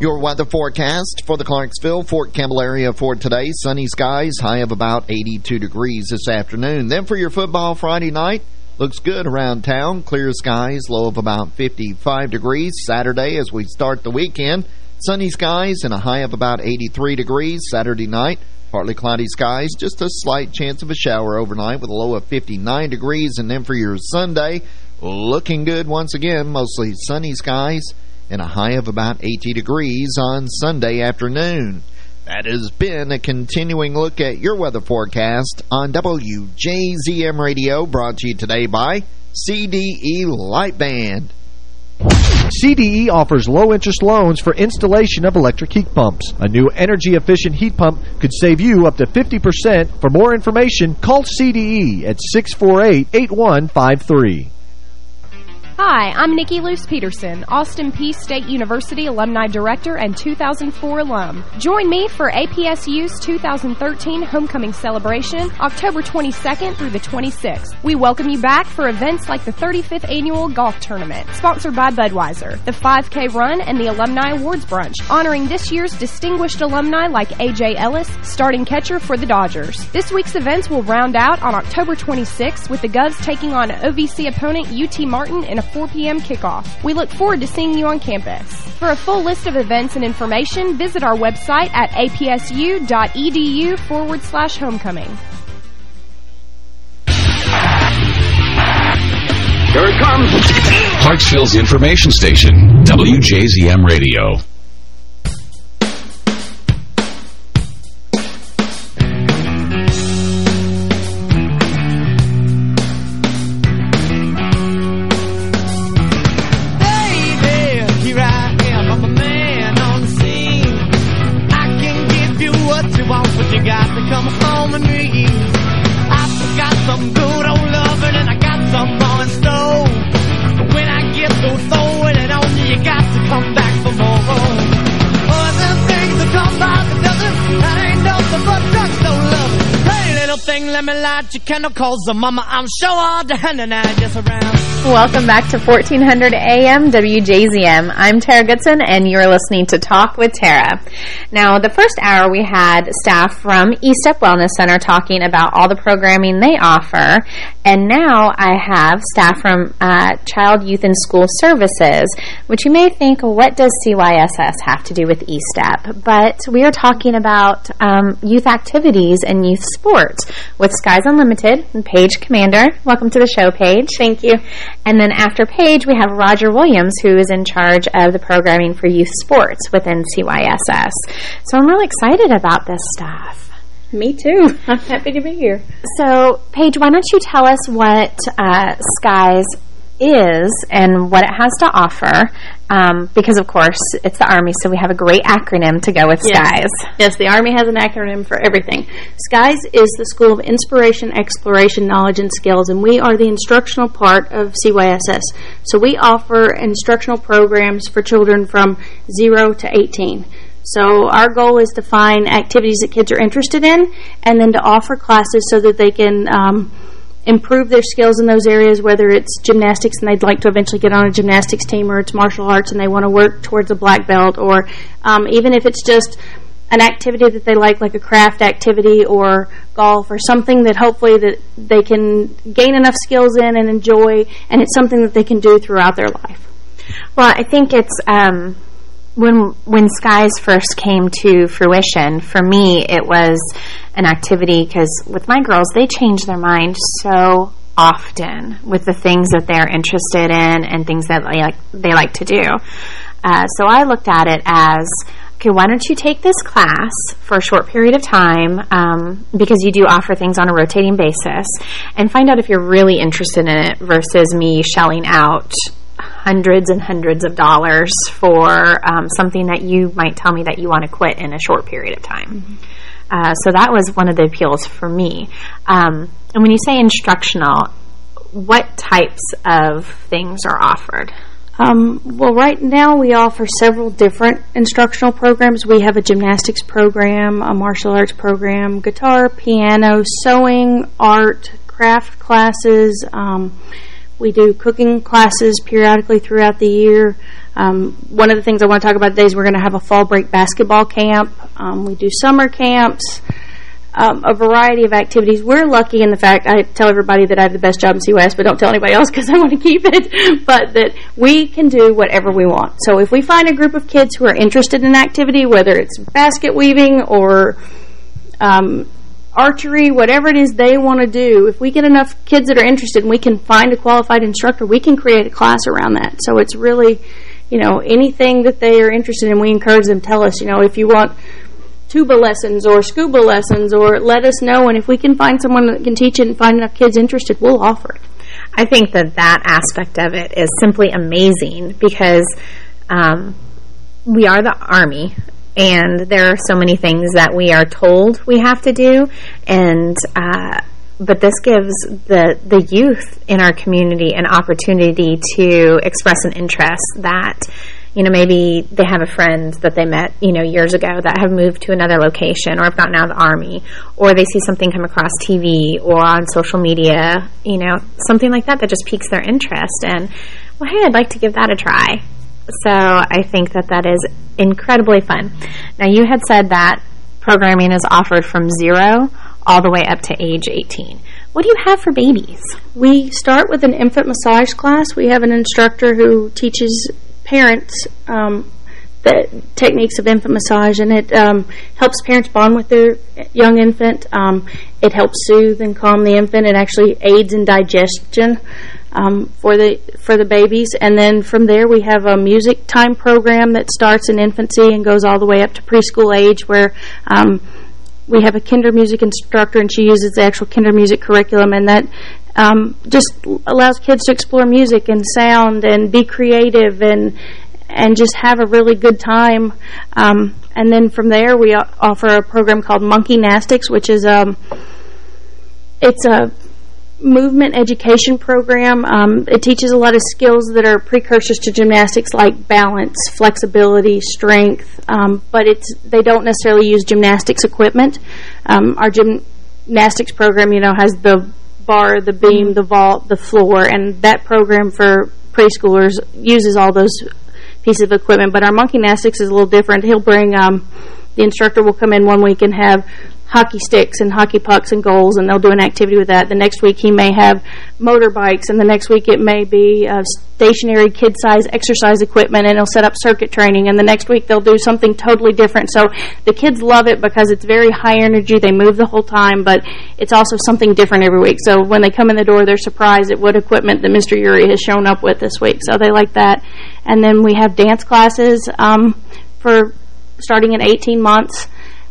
Speaker 23: Your weather forecast for the Clarksville, Fort Campbell area for today. Sunny skies, high of about 82 degrees this afternoon. Then for your football Friday night, looks good around town. Clear skies, low of about 55 degrees. Saturday as we start the weekend, sunny skies and a high of about 83 degrees. Saturday night, Partly cloudy skies, just a slight chance of a shower overnight with a low of 59 degrees. And then for your Sunday, looking good once again, mostly sunny skies and a high of about 80 degrees on Sunday afternoon. That has been a continuing look at your weather forecast on WJZM Radio, brought to you today by CDE Lightband.
Speaker 4: CDE offers low-interest loans for installation of electric heat pumps. A new energy-efficient heat pump could save you up to 50%. For more information, call CDE at 648-8153.
Speaker 24: Hi, I'm Nikki Luce Peterson, Austin Peay State University Alumni Director and 2004 alum. Join me for APSU's 2013 Homecoming Celebration, October 22nd through the 26th. We welcome you back for events like the 35th Annual Golf Tournament, sponsored by Budweiser, the 5K Run, and the Alumni Awards Brunch, honoring this year's distinguished alumni like A.J. Ellis, starting catcher for the Dodgers. This week's events will round out on October 26th with the Govs taking on OVC opponent UT Martin in a 4 p.m. kickoff. We look forward to seeing you on campus. For a full list of events and information, visit our website at apsu.edu forward slash homecoming.
Speaker 25: Here it comes.
Speaker 5: Clarksville's information station, WJZM Radio.
Speaker 26: Chemicals, so mama, I'm sure all the just around.
Speaker 1: Welcome back to 1400 AM WJZM. I'm Tara Goodson, and you're listening to Talk with Tara. Now, the first hour we had staff from E-Step Wellness Center talking about all the programming they offer, and now I have staff from uh, Child, Youth, and School Services, which you may think, what does CYSS have to do with E-Step? But we are talking about um, youth activities and youth sports with Skies Unlimited and Paige Commander. Welcome to the show, Paige.
Speaker 27: Thank you.
Speaker 1: And then after Paige, we have Roger Williams, who is in charge of the programming for youth sports within CYSS. So I'm really excited about this stuff.
Speaker 27: Me too. I'm happy to be here.
Speaker 1: So, Paige, why don't you tell us what uh, Skies is and what it has to offer um, because of course it's the Army so we have a great acronym to go with
Speaker 27: yes.
Speaker 1: SKIES.
Speaker 27: Yes, the Army has an acronym for everything. SKIES is the School of Inspiration, Exploration, Knowledge, and Skills and we are the instructional part of CYSS. So we offer instructional programs for children from 0 to 18. So our goal is to find activities that kids are interested in and then to offer classes so that they can um, improve their skills in those areas, whether it's gymnastics and they'd like to eventually get on a gymnastics team or it's martial arts and they want to work towards a black belt or um, even if it's just an activity that they like, like a craft activity or golf or something that hopefully that they can gain enough skills in and enjoy and it's something that they can do throughout their life.
Speaker 1: Well, I think it's... Um when when skies first came to fruition for me it was an activity because with my girls they change their mind so often with the things that they're interested in and things that they like they like to do. Uh, so I looked at it as okay, why don't you take this class for a short period of time, um, because you do offer things on a rotating basis, and find out if you're really interested in it versus me shelling out hundreds and hundreds of dollars for um, something that you might tell me that you want to quit in a short period of time. Mm -hmm. uh, so that was one of the appeals for me. Um, and when you say instructional, what types of things are offered?
Speaker 27: Um, well, right now we offer several different instructional programs. We have a gymnastics program, a martial arts program, guitar, piano, sewing, art, craft classes. Um, we do cooking classes periodically throughout the year. Um, one of the things I want to talk about today is we're going to have a fall break basketball camp. Um, we do summer camps um, a variety of activities. We're lucky in the fact, I tell everybody that I have the best job in COS, but don't tell anybody else because I want to keep it, but that we can do whatever we want. So if we find a group of kids who are interested in activity, whether it's basket weaving or um, archery, whatever it is they want to do, if we get enough kids that are interested and we can find a qualified instructor, we can create a class around that. So it's really, you know, anything that they are interested in, we encourage them, tell us, you know, if you want tuba lessons or scuba lessons or let us know. And if we can find someone that can teach it and find enough kids interested, we'll offer it.
Speaker 1: I think that that aspect of it is simply amazing because um, we are the Army and there are so many things that we are told we have to do. And uh, but this gives the the youth in our community an opportunity to express an interest that you know, maybe they have a friend that they met, you know, years ago that have moved to another location or have gotten out of the Army. Or they see something come across TV or on social media, you know, something like that that just piques their interest. And, well, hey, I'd like to give that a try. So I think that that is incredibly fun. Now, you had said that programming is offered from zero all the way up to age 18. What do you have for babies?
Speaker 27: We start with an infant massage class. We have an instructor who teaches parents um, the techniques of infant massage, and it um, helps parents bond with their young infant. Um, it helps soothe and calm the infant. It actually aids in digestion um, for the for the babies. And then from there, we have a music time program that starts in infancy and goes all the way up to preschool age, where um, we have a Kindermusik instructor, and she uses the actual Kindermusik curriculum, and that um, just allows kids to explore music and sound and be creative and and just have a really good time. Um, and then from there, we offer a program called Monkey Nastics, which is um, it's a movement education program. Um, it teaches a lot of skills that are precursors to gymnastics, like balance, flexibility, strength. Um, but it's they don't necessarily use gymnastics equipment. Um, our gymnastics program, you know, has the bar, the beam, the vault, the floor, and that program for preschoolers uses all those pieces of equipment. But our monkey gymnastics is a little different. He'll bring, um, the instructor will come in one week and have hockey sticks and hockey pucks and goals, and they'll do an activity with that. The next week he may have motorbikes, and the next week it may be uh, stationary kid-size exercise equipment, and he'll set up circuit training, and the next week they'll do something totally different. So the kids love it because it's very high energy. They move the whole time, but it's also something different every week. So when they come in the door, they're surprised at what equipment that Mr. Uri has shown up with this week. So they like that. And then we have dance classes um, for starting at 18 months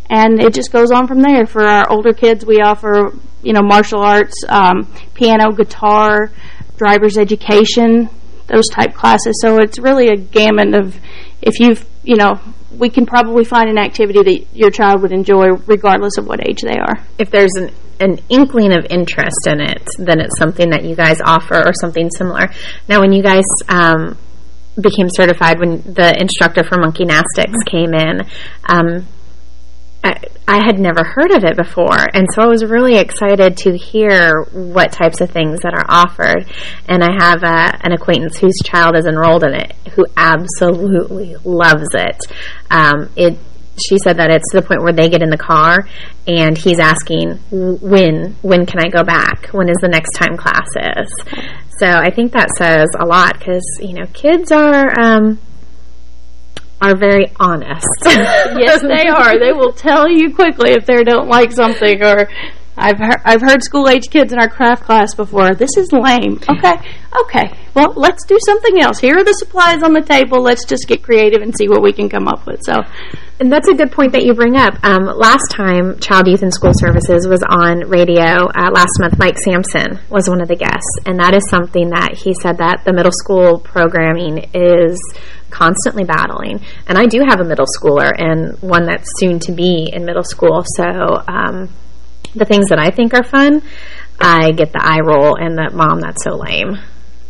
Speaker 27: and it just goes on from there. For our older kids, we offer, you know, martial arts, um, piano, guitar, driver's education, those type classes. So it's really a gamut of, if you've, you know, we can probably find an activity that your child would enjoy regardless of what age they are.
Speaker 1: If there's an, an inkling of interest in it, then it's something that you guys offer or something similar. Now, when you guys um, became certified, when the instructor for Monkey Nastics came in, um, I, had never heard of it before, and so I was really excited to hear what types of things that are offered. And I have a, an acquaintance whose child is enrolled in it who absolutely loves it. Um, it she said that it's to the point where they get in the car and he's asking when when can I go back when is the next time class is so I think that says a lot because you know kids are um, are very honest.
Speaker 27: yes, they are. They will tell you quickly if they don't like something or I've heard, I've heard school-age kids in our craft class before, this is lame. Okay, okay, well, let's do something else. Here are the supplies on the table. Let's just get creative and see what we can come up with. So
Speaker 1: And that's a good point that you bring up. Um, last time Child, Youth, and School Services was on radio uh, last month, Mike Sampson was one of the guests. And that is something that he said that the middle school programming is constantly battling. And I do have a middle schooler and one that's soon to be in middle school. So um, the things that I think are fun, I get the eye roll and the mom, that's so lame.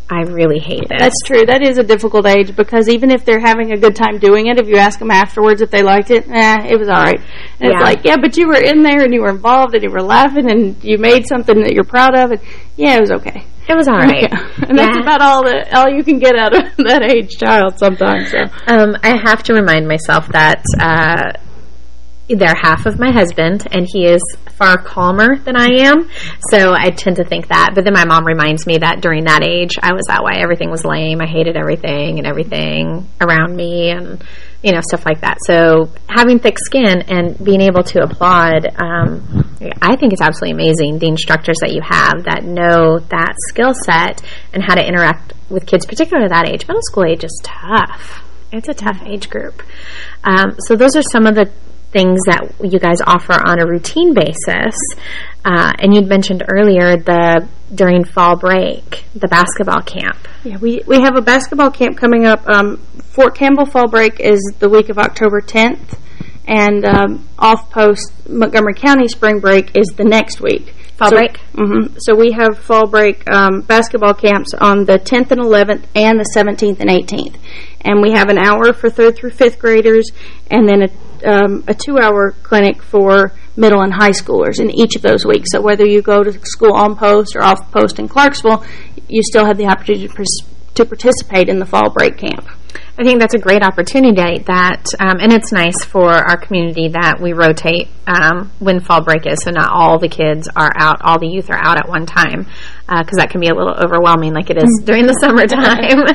Speaker 1: I really hate this.
Speaker 27: That's true. That is a difficult age because even if they're having a good time doing it, if you ask them afterwards if they liked it, eh, it was all right. And
Speaker 1: Yeah.
Speaker 27: it's like, yeah, but you were in there and you were involved and you were laughing and you made something that you're proud of. And yeah, it was okay.
Speaker 1: It was all right.
Speaker 27: Yeah. And that's about all that all you can get out of that age child sometimes. So.
Speaker 1: Um, I have to remind myself that uh, they're half of my husband, and he is far calmer than I am. So I tend to think that. But then my mom reminds me that during that age, I was that way. Everything was lame. I hated everything and everything around me, and you know stuff like that. So having thick skin and being able to applaud, um, I think it's absolutely amazing. The instructors that you have that know that skill set and how to interact with kids, particularly that age. Middle school age is tough. It's a tough age group. Um, so those are some of the things that you guys offer on a routine basis. Uh, and you'd mentioned earlier the during fall break, the basketball camp.
Speaker 27: Yeah, we, we have a basketball camp coming up. Um, Fort Campbell Fall Break is the week of October 10th, and um, Off Post Montgomery County Spring Break is the next week.
Speaker 1: Fall break?
Speaker 27: hmm So we have fall break um, basketball camps on the 10th and 11th and the 17th and 18th. And we have an hour for third through fifth graders and then a, um, a two-hour clinic for middle and high schoolers in each of those weeks. So whether you go to school on post or off post in Clarksville, you still have the opportunity to, to participate in the fall break camp.
Speaker 1: I think that's a great opportunity that, um, and it's nice for our community that we rotate um, when fall break is, so not all the kids are out, all the youth are out at one time, because that can be a little overwhelming like it is during the summertime.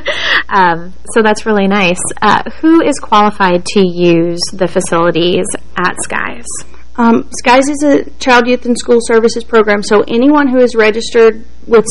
Speaker 1: um, so that's really nice. Uh, who is qualified to use the facilities at Skies?
Speaker 27: Um, Skies is a Child, Youth, and School Services program, so anyone who is registered with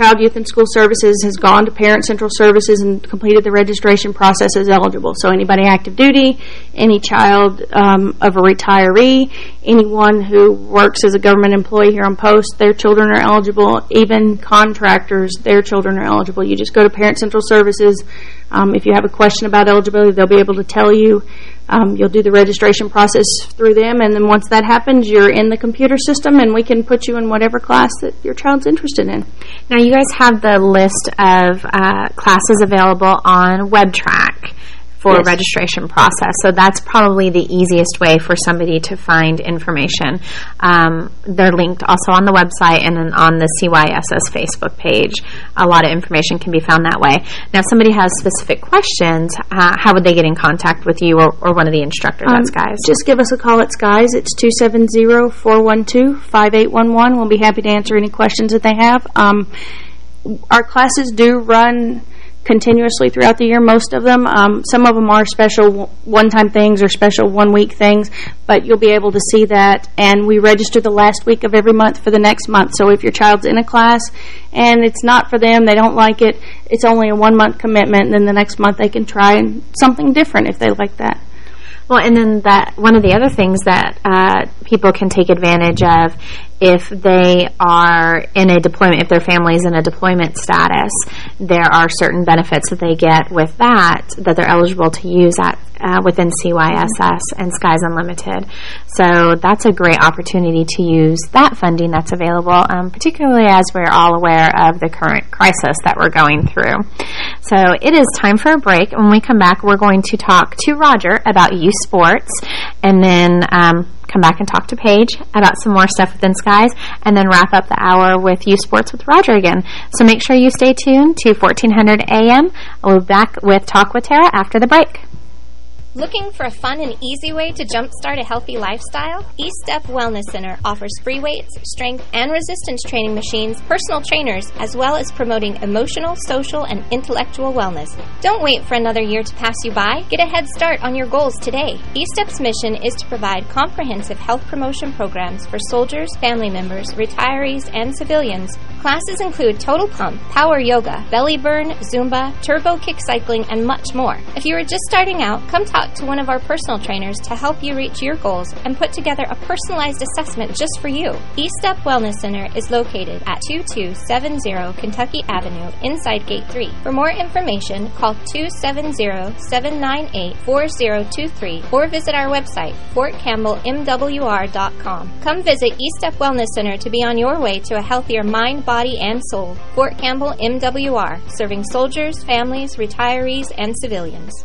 Speaker 27: Child, Youth, and School Services has gone to Parent Central Services and completed the registration process is eligible. So anybody active duty, any child um, of a retiree, anyone who works as a government employee here on post, their children are eligible. Even contractors, their children are eligible. You just go to Parent Central Services. Um, if you have a question about eligibility, they'll be able to tell you. Um, you'll do the registration process through them, and then once that happens, you're in the computer system, and we can put you in whatever class that your child's interested in.
Speaker 1: Now, you guys have the list of uh, classes available on WebTrac for
Speaker 27: Yes.
Speaker 1: registration process. So that's probably the easiest way for somebody to find information. Um, they're linked also on the website and then on the CYSS Facebook page. A lot of information can be found that way. Now, if somebody has specific questions, uh, how would they get in contact with you or, or one of the instructors
Speaker 27: Um,
Speaker 1: at Skies?
Speaker 27: Just give us a call at Skies. It's 270-412-5811. We'll be happy to answer any questions that they have. Um, our classes do run continuously throughout the year, most of them. Um, some of them are special one-time things or special one-week things, but you'll be able to see that. And we register the last week of every month for the next month. So if your child's in a class and it's not for them, they don't like it, it's only a one-month commitment, and then the next month they can try something different if they like that.
Speaker 1: Well, and then that one of the other things that uh, people can take advantage of if they are in a deployment, if their family is in a deployment status, there are certain benefits that they get with that that they're eligible to use at uh, within CYSS and Skies Unlimited. So that's a great opportunity to use that funding that's available, um, particularly as we're all aware of the current crisis that we're going through. So it is time for a break. When we come back, we're going to talk to Roger about youth sports, and then um, come back and talk to Paige about some more stuff within Skies, and then wrap up the hour with U sports with Roger again. So make sure you stay tuned to 1400 AM. We'll be back with Talk with Tara after the break.
Speaker 28: Looking for a fun and easy way to jumpstart a healthy lifestyle? E-Step Wellness Center offers free weights, strength, and resistance training machines, personal trainers, as well as promoting emotional, social, and intellectual wellness. Don't wait for another year to pass you by. Get a head start on your goals today. E-Step's mission is to provide comprehensive health promotion programs for soldiers, family members, retirees, and civilians. Classes include total pump, power yoga, belly burn, Zumba, turbo kick cycling, and much more. If you are just starting out, come talk talk to one of our personal trainers to help you reach your goals and put together a personalized assessment just for you. E-Step Wellness Center is located at 2270 Kentucky Avenue inside Gate 3. For more information, call 270-798-4023 or visit our website, fortcampbellmwr.com. Come visit E-Step Wellness Center to be on your way to a healthier mind, body, and soul. Fort Campbell MWR, serving soldiers, families, retirees, and civilians.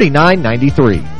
Speaker 4: 3993.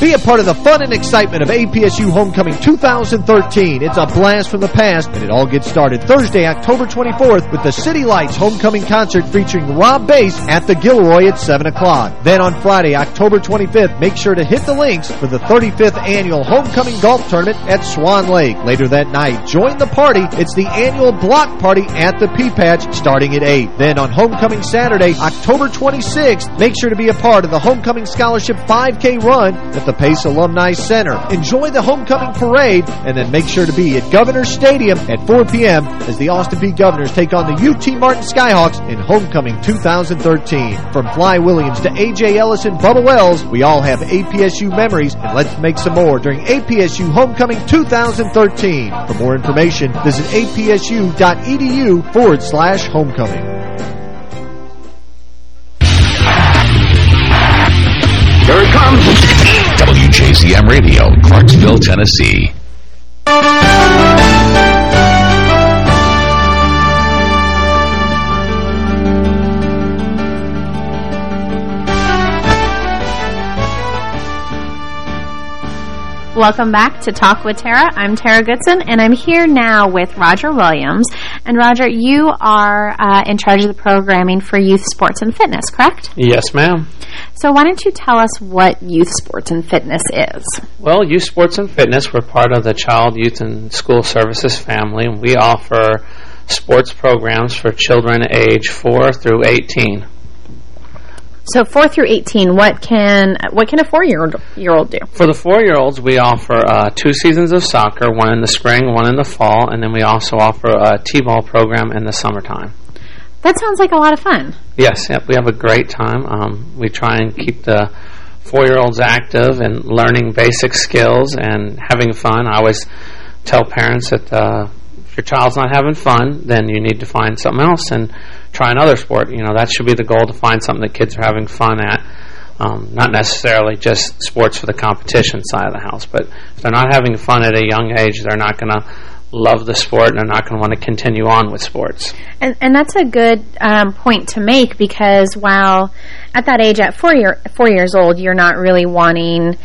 Speaker 4: Be a part of the fun and excitement of APSU Homecoming 2013. It's a blast from the past, and it all gets started Thursday, October 24th with the City Lights Homecoming Concert featuring Rob Base at the Gilroy at 7 o'clock. Then on Friday, October 25th, make sure to hit the links for the 35th Annual Homecoming Golf Tournament at Swan Lake. Later that night, join the party. It's the annual block party at the P-Patch starting at 8. Then on Homecoming Saturday, October 26th, make sure to be a part of the Homecoming Scholarship 5K Run at the Pace Alumni Center. Enjoy the homecoming parade and then make sure to be at Governor's Stadium at 4 p.m. as the Austin Peay Governors take on the UT Martin Skyhawks in Homecoming 2013. From Fly Williams to A.J. Ellis and Bubba Wells, we all have APSU memories and let's make some more during APSU Homecoming 2013. For more information, visit apsu.edu forward slash homecoming.
Speaker 29: Here it comes.
Speaker 5: WJZM Radio, Clarksville, Tennessee.
Speaker 1: Welcome back to Talk with Tara. I'm Tara Goodson, and I'm here now with Roger Williams. And Roger, you are uh, in charge of the programming for Youth Sports and Fitness, correct?
Speaker 30: Yes, ma'am.
Speaker 1: So why don't you tell us what Youth Sports and Fitness is?
Speaker 30: Well, Youth Sports and Fitness, we're part of the Child, Youth, and School Services family. and We offer sports programs for children age 4 through 18.
Speaker 1: So 4 through 18, what can what can a 4-year-old year old do?
Speaker 30: For the four-year-olds, we offer uh, two seasons of soccer, one in the spring, one in the fall, and then we also offer a T-ball program in the summertime.
Speaker 1: That sounds like a lot of fun.
Speaker 30: Yes, yep, we have a great time. Um, we try and keep the four-year-olds active and learning basic skills and having fun. I always tell parents that uh, if your child's not having fun, then you need to find something else and try another sport. You know, that should be the goal, to find something that kids are having fun at. Um, not necessarily just sports for the competition side of the house, but if they're not having fun at a young age, they're not going to love the sport and they're not going to want to continue on with sports.
Speaker 1: And, and that's a good um, point to make because while at that age, at four, year, four years old, you're not really wanting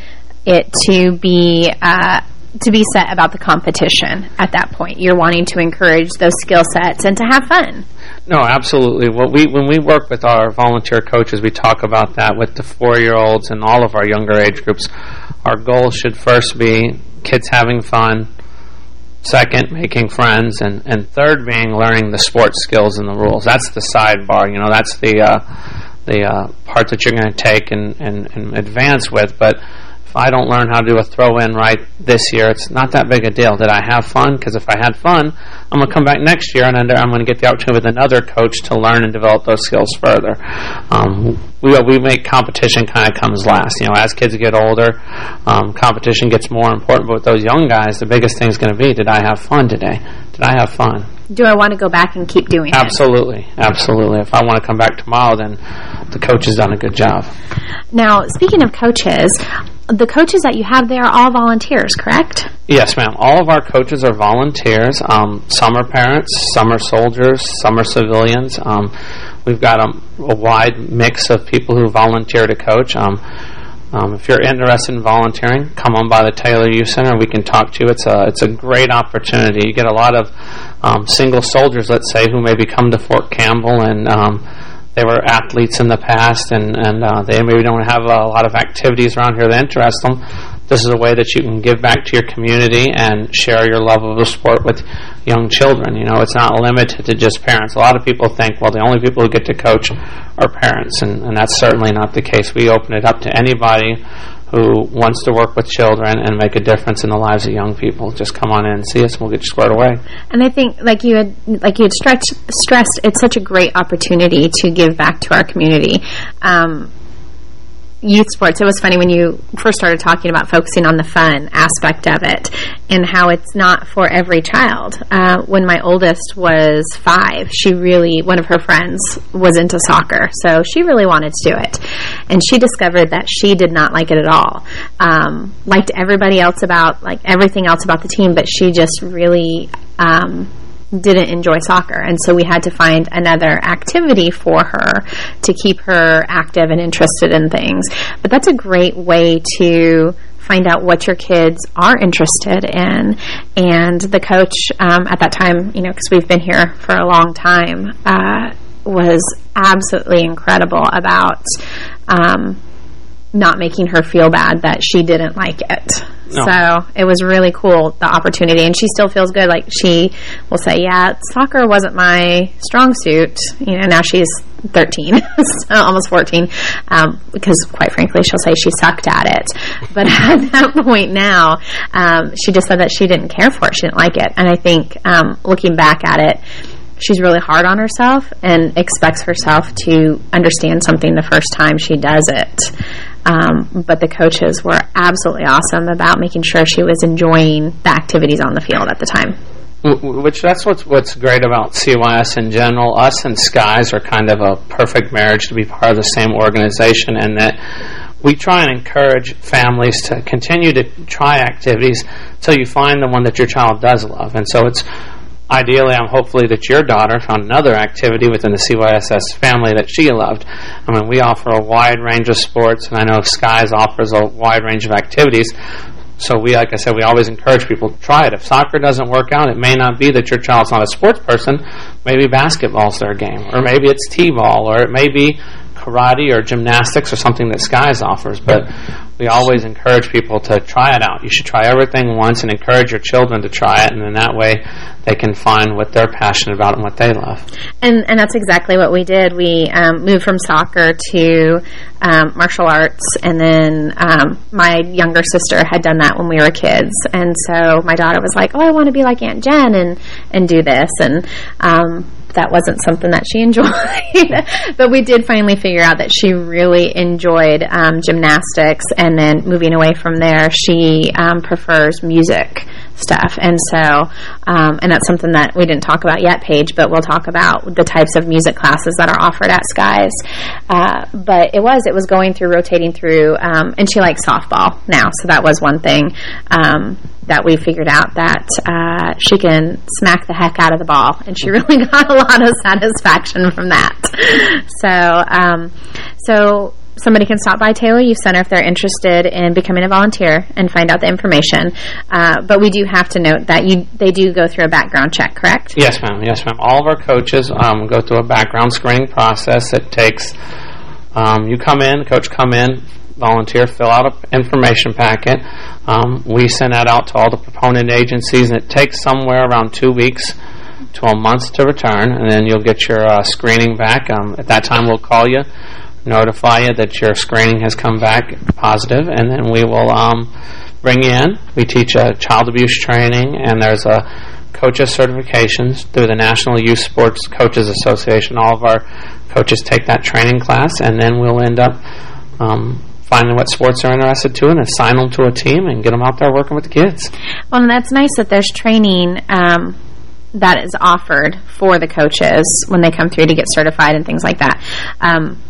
Speaker 1: it to be uh, to be set about the competition at that point. You're wanting to encourage those skill sets and to have fun.
Speaker 30: No, absolutely. What we when we work with our volunteer coaches, we talk about that with the four-year-olds and all of our younger age groups. Our goal should first be kids having fun, second, making friends, and, and third being learning the sports skills and the rules. That's the sidebar, you know, that's the uh, the uh, part that you're going to take and, and, and advance with. But if I don't learn how to do a throw in right this year, it's not that big a deal. Did I have fun? Because if I had fun, I'm going to come back next year and I'm going to get the opportunity with another coach to learn and develop those skills further. Um, we we make competition kind of comes last. You know, as kids get older, um, competition gets more important. But with those young guys, the biggest thing is going to be: Did I have fun today? Did I have fun?
Speaker 1: Do I want to go back and keep doing
Speaker 30: absolutely, it? Absolutely, absolutely. If I want to come back tomorrow, then the coach has done a good job.
Speaker 1: Now, speaking of coaches, the coaches that you have there are all volunteers, correct?
Speaker 30: Yes, ma'am. All of our coaches are volunteers. Um, some are parents, some are soldiers, some are civilians. Um, we've got a, a, wide mix of people who volunteer to coach. Um, um, if you're interested in volunteering, come on by the Taylor Youth Center. We can talk to you. It's a it's a great opportunity. You get a lot of um, single soldiers, let's say, who maybe come to Fort Campbell and um, they were athletes in the past and, and uh, they maybe don't have a lot of activities around here that interest them. This is a way that you can give back to your community and share your love of the sport with young children. You know, it's not limited to just parents. A lot of people think, well, the only people who get to coach are parents, and, and that's certainly not the case. We open it up to anybody who wants to work with children and make a difference in the lives of young people. Just come on in and see us, and we'll get you squared away.
Speaker 1: And I think, like you had, like you had stretched, stressed, it's such a great opportunity to give back to our community. Um, youth sports, it was funny when you first started talking about focusing on the fun aspect of it and how it's not for every child. Uh, when my oldest was five, she really, one of her friends was into soccer, so she really wanted to do it. And she discovered that she did not like it at all. Um, liked everybody else about, like everything else about the team, but she just really... Um, didn't enjoy soccer. And so we had to find another activity for her to keep her active and interested in things. But that's a great way to find out what your kids are interested in. And the coach um, at that time, you know, because we've been here for a long time, uh, was absolutely incredible about um, not making her feel bad that she didn't like it. No. So it was really cool, the opportunity. And she still feels good. Like she will say, yeah, soccer wasn't my strong suit. You know, now she's 13, so almost 14, um, because quite frankly, she'll say she sucked at it. But at that point now, um, she just said that she didn't care for it. She didn't like it. And I think um, looking back at it, she's really hard on herself and expects herself to understand something the first time she does it. Um, but the coaches were absolutely awesome about making sure she was enjoying the activities on the field at the time.
Speaker 30: Which that's what's what's great about CYS in general. Us and Skies are kind of a perfect marriage to be part of the same organization, and that we try and encourage families to continue to try activities until you find the one that your child does love. And so it's ideally, I'm hopefully that your daughter found another activity within the CYSS family that she loved. I mean, we offer a wide range of sports, and I know Skies offers a wide range of activities. So we, like I said, we always encourage people to try it. If soccer doesn't work out, it may not be that your child's not a sports person. Maybe basketball's their game, or maybe it's t-ball, or it may be karate or gymnastics or something that Skies offers. But we always encourage people to try it out. You should try everything once and encourage your children to try it, and then that way they can find what they're passionate about and what they love.
Speaker 1: And and that's exactly what we did. We um, moved from soccer to um, martial arts, and then um, my younger sister had done that when we were kids, and so my daughter was like, "Oh, I want to be like Aunt Jen and and do this," and um, that wasn't something that she enjoyed. but we did finally figure out that she really enjoyed um, gymnastics, and then moving away from there, she um, prefers music stuff. And so, um, and that's something that we didn't talk about yet, Paige, but we'll talk about the types of music classes that are offered at Skies. Uh, but it was, it was going through, rotating through, um, and she likes softball now, so that was one thing um, that we figured out that uh, she can smack the heck out of the ball, and she really got a lot of satisfaction from that. So, um, so somebody can stop by Taylor Youth Center if they're interested in becoming a volunteer and find out the information. Uh, but we do have to note that you they do go through a background check, correct?
Speaker 30: Yes, ma'am. Yes, ma'am. All of our coaches um, go through a background screening process. It takes um, you come in, coach come in, volunteer, fill out an information packet. Um, we send that out to all the proponent agencies, and it takes somewhere around two weeks to a month to return, and then you'll get your uh, screening back. Um, at that time, we'll call you notify you that your screening has come back positive, and then we will um, bring you in. We teach a child abuse training, and there's a coaches certifications through the National Youth Sports Coaches Association. All of our coaches take that training class, and then we'll end up um, finding what sports they're interested to and assign them to a team and get them out there working with the kids.
Speaker 1: Well, and that's nice that there's training um, that is offered for the coaches when they come through to get certified and things like that. Um,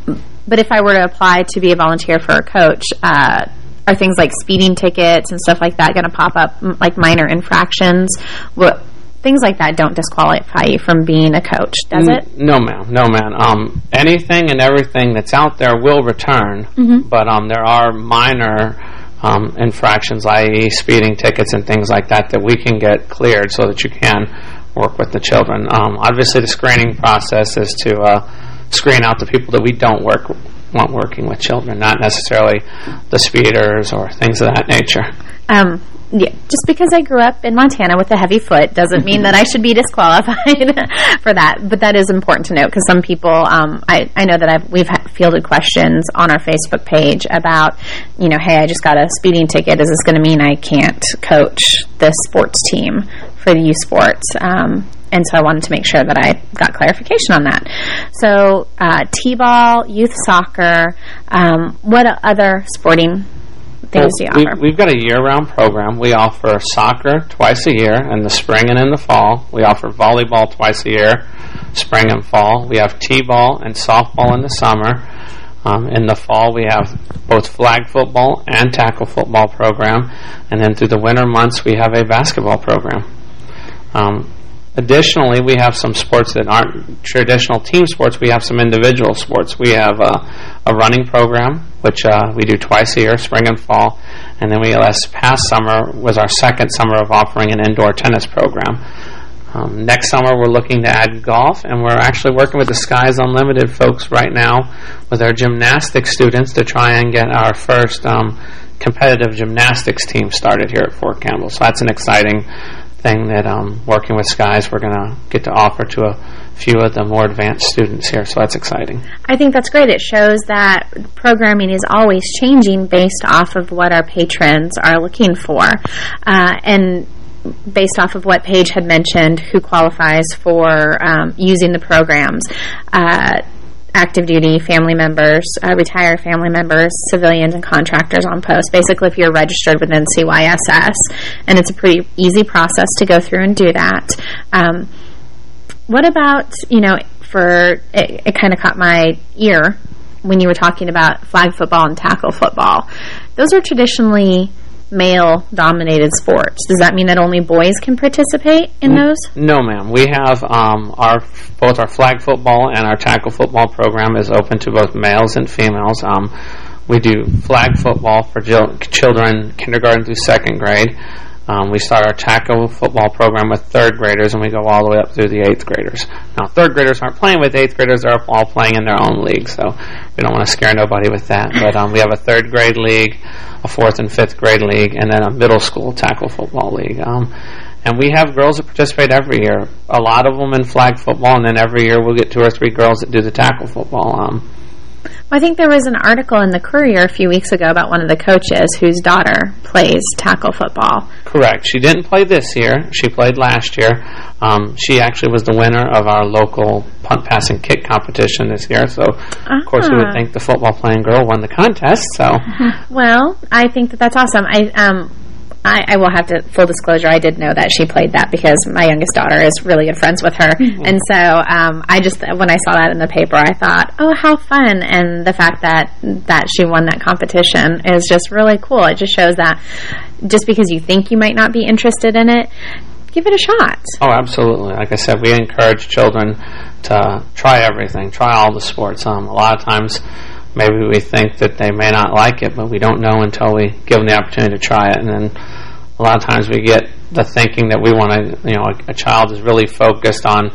Speaker 1: but if I were to apply to be a volunteer for a coach, uh, are things like speeding tickets and stuff like that going to pop up, like minor infractions? What things like that don't disqualify you from being a coach, does
Speaker 30: N-
Speaker 1: it?
Speaker 30: No, ma'am. No, ma'am. Um, anything and everything that's out there will return,
Speaker 1: Mhm.
Speaker 30: but um, there are minor um, infractions, i.e. speeding tickets and things like that, that we can get cleared so that you can work with the children. Um, obviously, the screening process is to uh, screen out the people that we don't work want working with children, not necessarily the speeders or things of that nature.
Speaker 1: Um, yeah, just because I grew up in Montana with a heavy foot doesn't mean that I should be disqualified for that. But that is important to note because some people, um, I, I know that I've, we've fielded questions on our Facebook page about, you know, hey, I just got a speeding ticket. Is this going to mean I can't coach this sports team for the youth sports? Um, and so I wanted to make sure that I got clarification on that. So uh, T-ball, youth soccer, um, what other sporting things do you
Speaker 30: we,
Speaker 1: offer?
Speaker 30: We've got a year-round program. We offer soccer twice a year in the spring and in the fall. We offer volleyball twice a year, spring and fall. We have t-ball and softball in the summer. Um, in the fall, we have both flag football and tackle football program, and then through the winter months, we have a basketball program. Um, Additionally, we have some sports that aren't traditional team sports. We have some individual sports. We have uh, a running program, which uh, we do twice a year, spring and fall. And then we, last past summer, was our second summer of offering an indoor tennis program. Um, next summer, we're looking to add golf, and we're actually working with the Skies Unlimited folks right now with our gymnastics students to try and get our first um, competitive gymnastics team started here at Fort Campbell. So that's an exciting thing that um, working with Skies we're going to get to offer to a few of the more advanced students here. So that's exciting.
Speaker 1: I think that's great. It shows that programming is always changing based off of what our patrons are looking for. Uh, and based off of what Paige had mentioned, who qualifies for um, using the programs. Uh, active duty family members, uh, retired family members, civilians, and contractors on post. Basically, if you're registered within CYSS, and it's a pretty easy process to go through and do that. Um, what about, you know, for, it, it kind of caught my ear when you were talking about flag football and tackle football. Those are traditionally male-dominated sports. Does that mean that only boys can participate in those?
Speaker 30: No, ma'am. We have um, our both our flag football and our tackle football program is open to both males and females. Um, we do flag football for children kindergarten through second grade. Um, we start our tackle football program with third graders, and we go all the way up through the eighth graders. Now, third graders aren't playing with eighth graders; they're all playing in their own league. So we don't want to scare nobody with that. But um, we have a third grade league, a fourth and fifth grade league, and then a middle school tackle football league. Um, and we have girls that participate every year. A lot of them in flag football, and then every year we'll get two or three girls that do the tackle football. Um,
Speaker 1: I think there was an article in the Courier a few weeks ago about one of the coaches whose daughter plays tackle football.
Speaker 30: Correct. She didn't play this year. She played last year. Um, she actually was the winner of our local punt, pass, and kick competition this year. So, of course, we would
Speaker 1: Ah.
Speaker 30: think the football playing girl won the contest. So,
Speaker 1: Well, I think that that's awesome. I um, I, I will have to full disclosure. I did know that she played that because my youngest daughter is really good friends with her, and so um, I just when I saw that in the paper, I thought, oh, how fun! And the fact that that she won that competition is just really cool. It just shows that just because you think you might not be interested in it, give it a shot.
Speaker 30: oh, absolutely. Like I said, we encourage children to try everything, try all the sports. Um, a lot of times, maybe we think that they may not like it, but we don't know until we give them the opportunity to try it. And then a lot of times we get the thinking that we want to, you know, a, a child is really focused on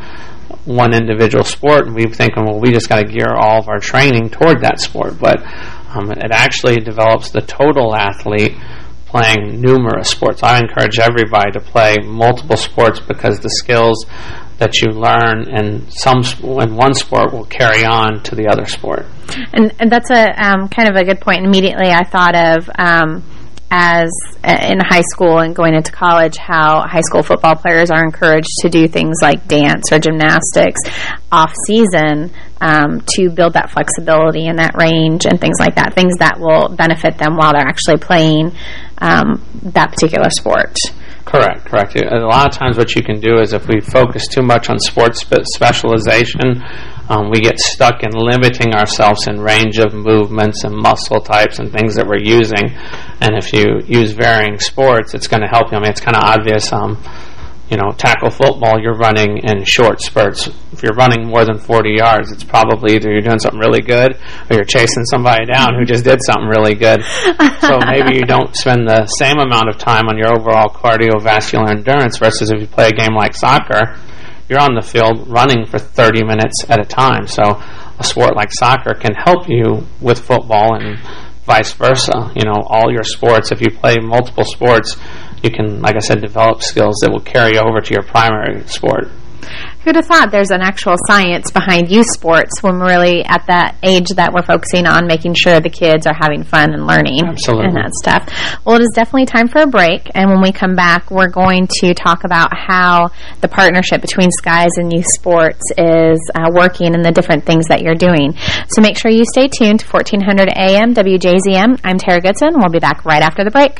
Speaker 30: one individual sport, and we think, well, we just got to gear all of our training toward that sport. But um, it actually develops the total athlete playing numerous sports. I encourage everybody to play multiple sports because the skills that you learn in some in one sport will carry on to the other sport.
Speaker 1: And, and that's a um, kind of a good point. Immediately, I thought of. Um, as uh, in high school and going into college how high school football players are encouraged to do things like dance or gymnastics off season um, to build that flexibility and that range and things like that things that will benefit them while they're actually playing um, that particular sport
Speaker 30: Correct, correct. A lot of times what you can do is if we focus too much on sports spe specialization, um, we get stuck in limiting ourselves in range of movements and muscle types and things that we're using. And if you use varying sports, it's going to help you. I mean, it's kind of obvious. Um, you know, tackle football, you're running in short spurts. If you're running more than 40 yards, it's probably either you're doing something really good or you're chasing somebody down who just did something really good. so maybe you don't spend the same amount of time on your overall cardiovascular endurance versus if you play a game like soccer, you're on the field running for 30 minutes at a time. So a sport like soccer can help you with football and vice versa. You know, all your sports, if you play multiple sports, you can, like I said, develop skills that will carry over to your primary sport.
Speaker 1: Who'd have thought there's an actual science behind youth sports when we're really at that age that we're focusing on making sure the kids are having fun and learning
Speaker 30: Absolutely.
Speaker 1: and that stuff. Well, it is definitely time for a break, and when we come back, we're going to talk about how the partnership between Skies and youth sports is uh, working and the different things that you're doing. So make sure you stay tuned to 1400 AM WJZM. I'm Tara Goodson. We'll be back right after the break.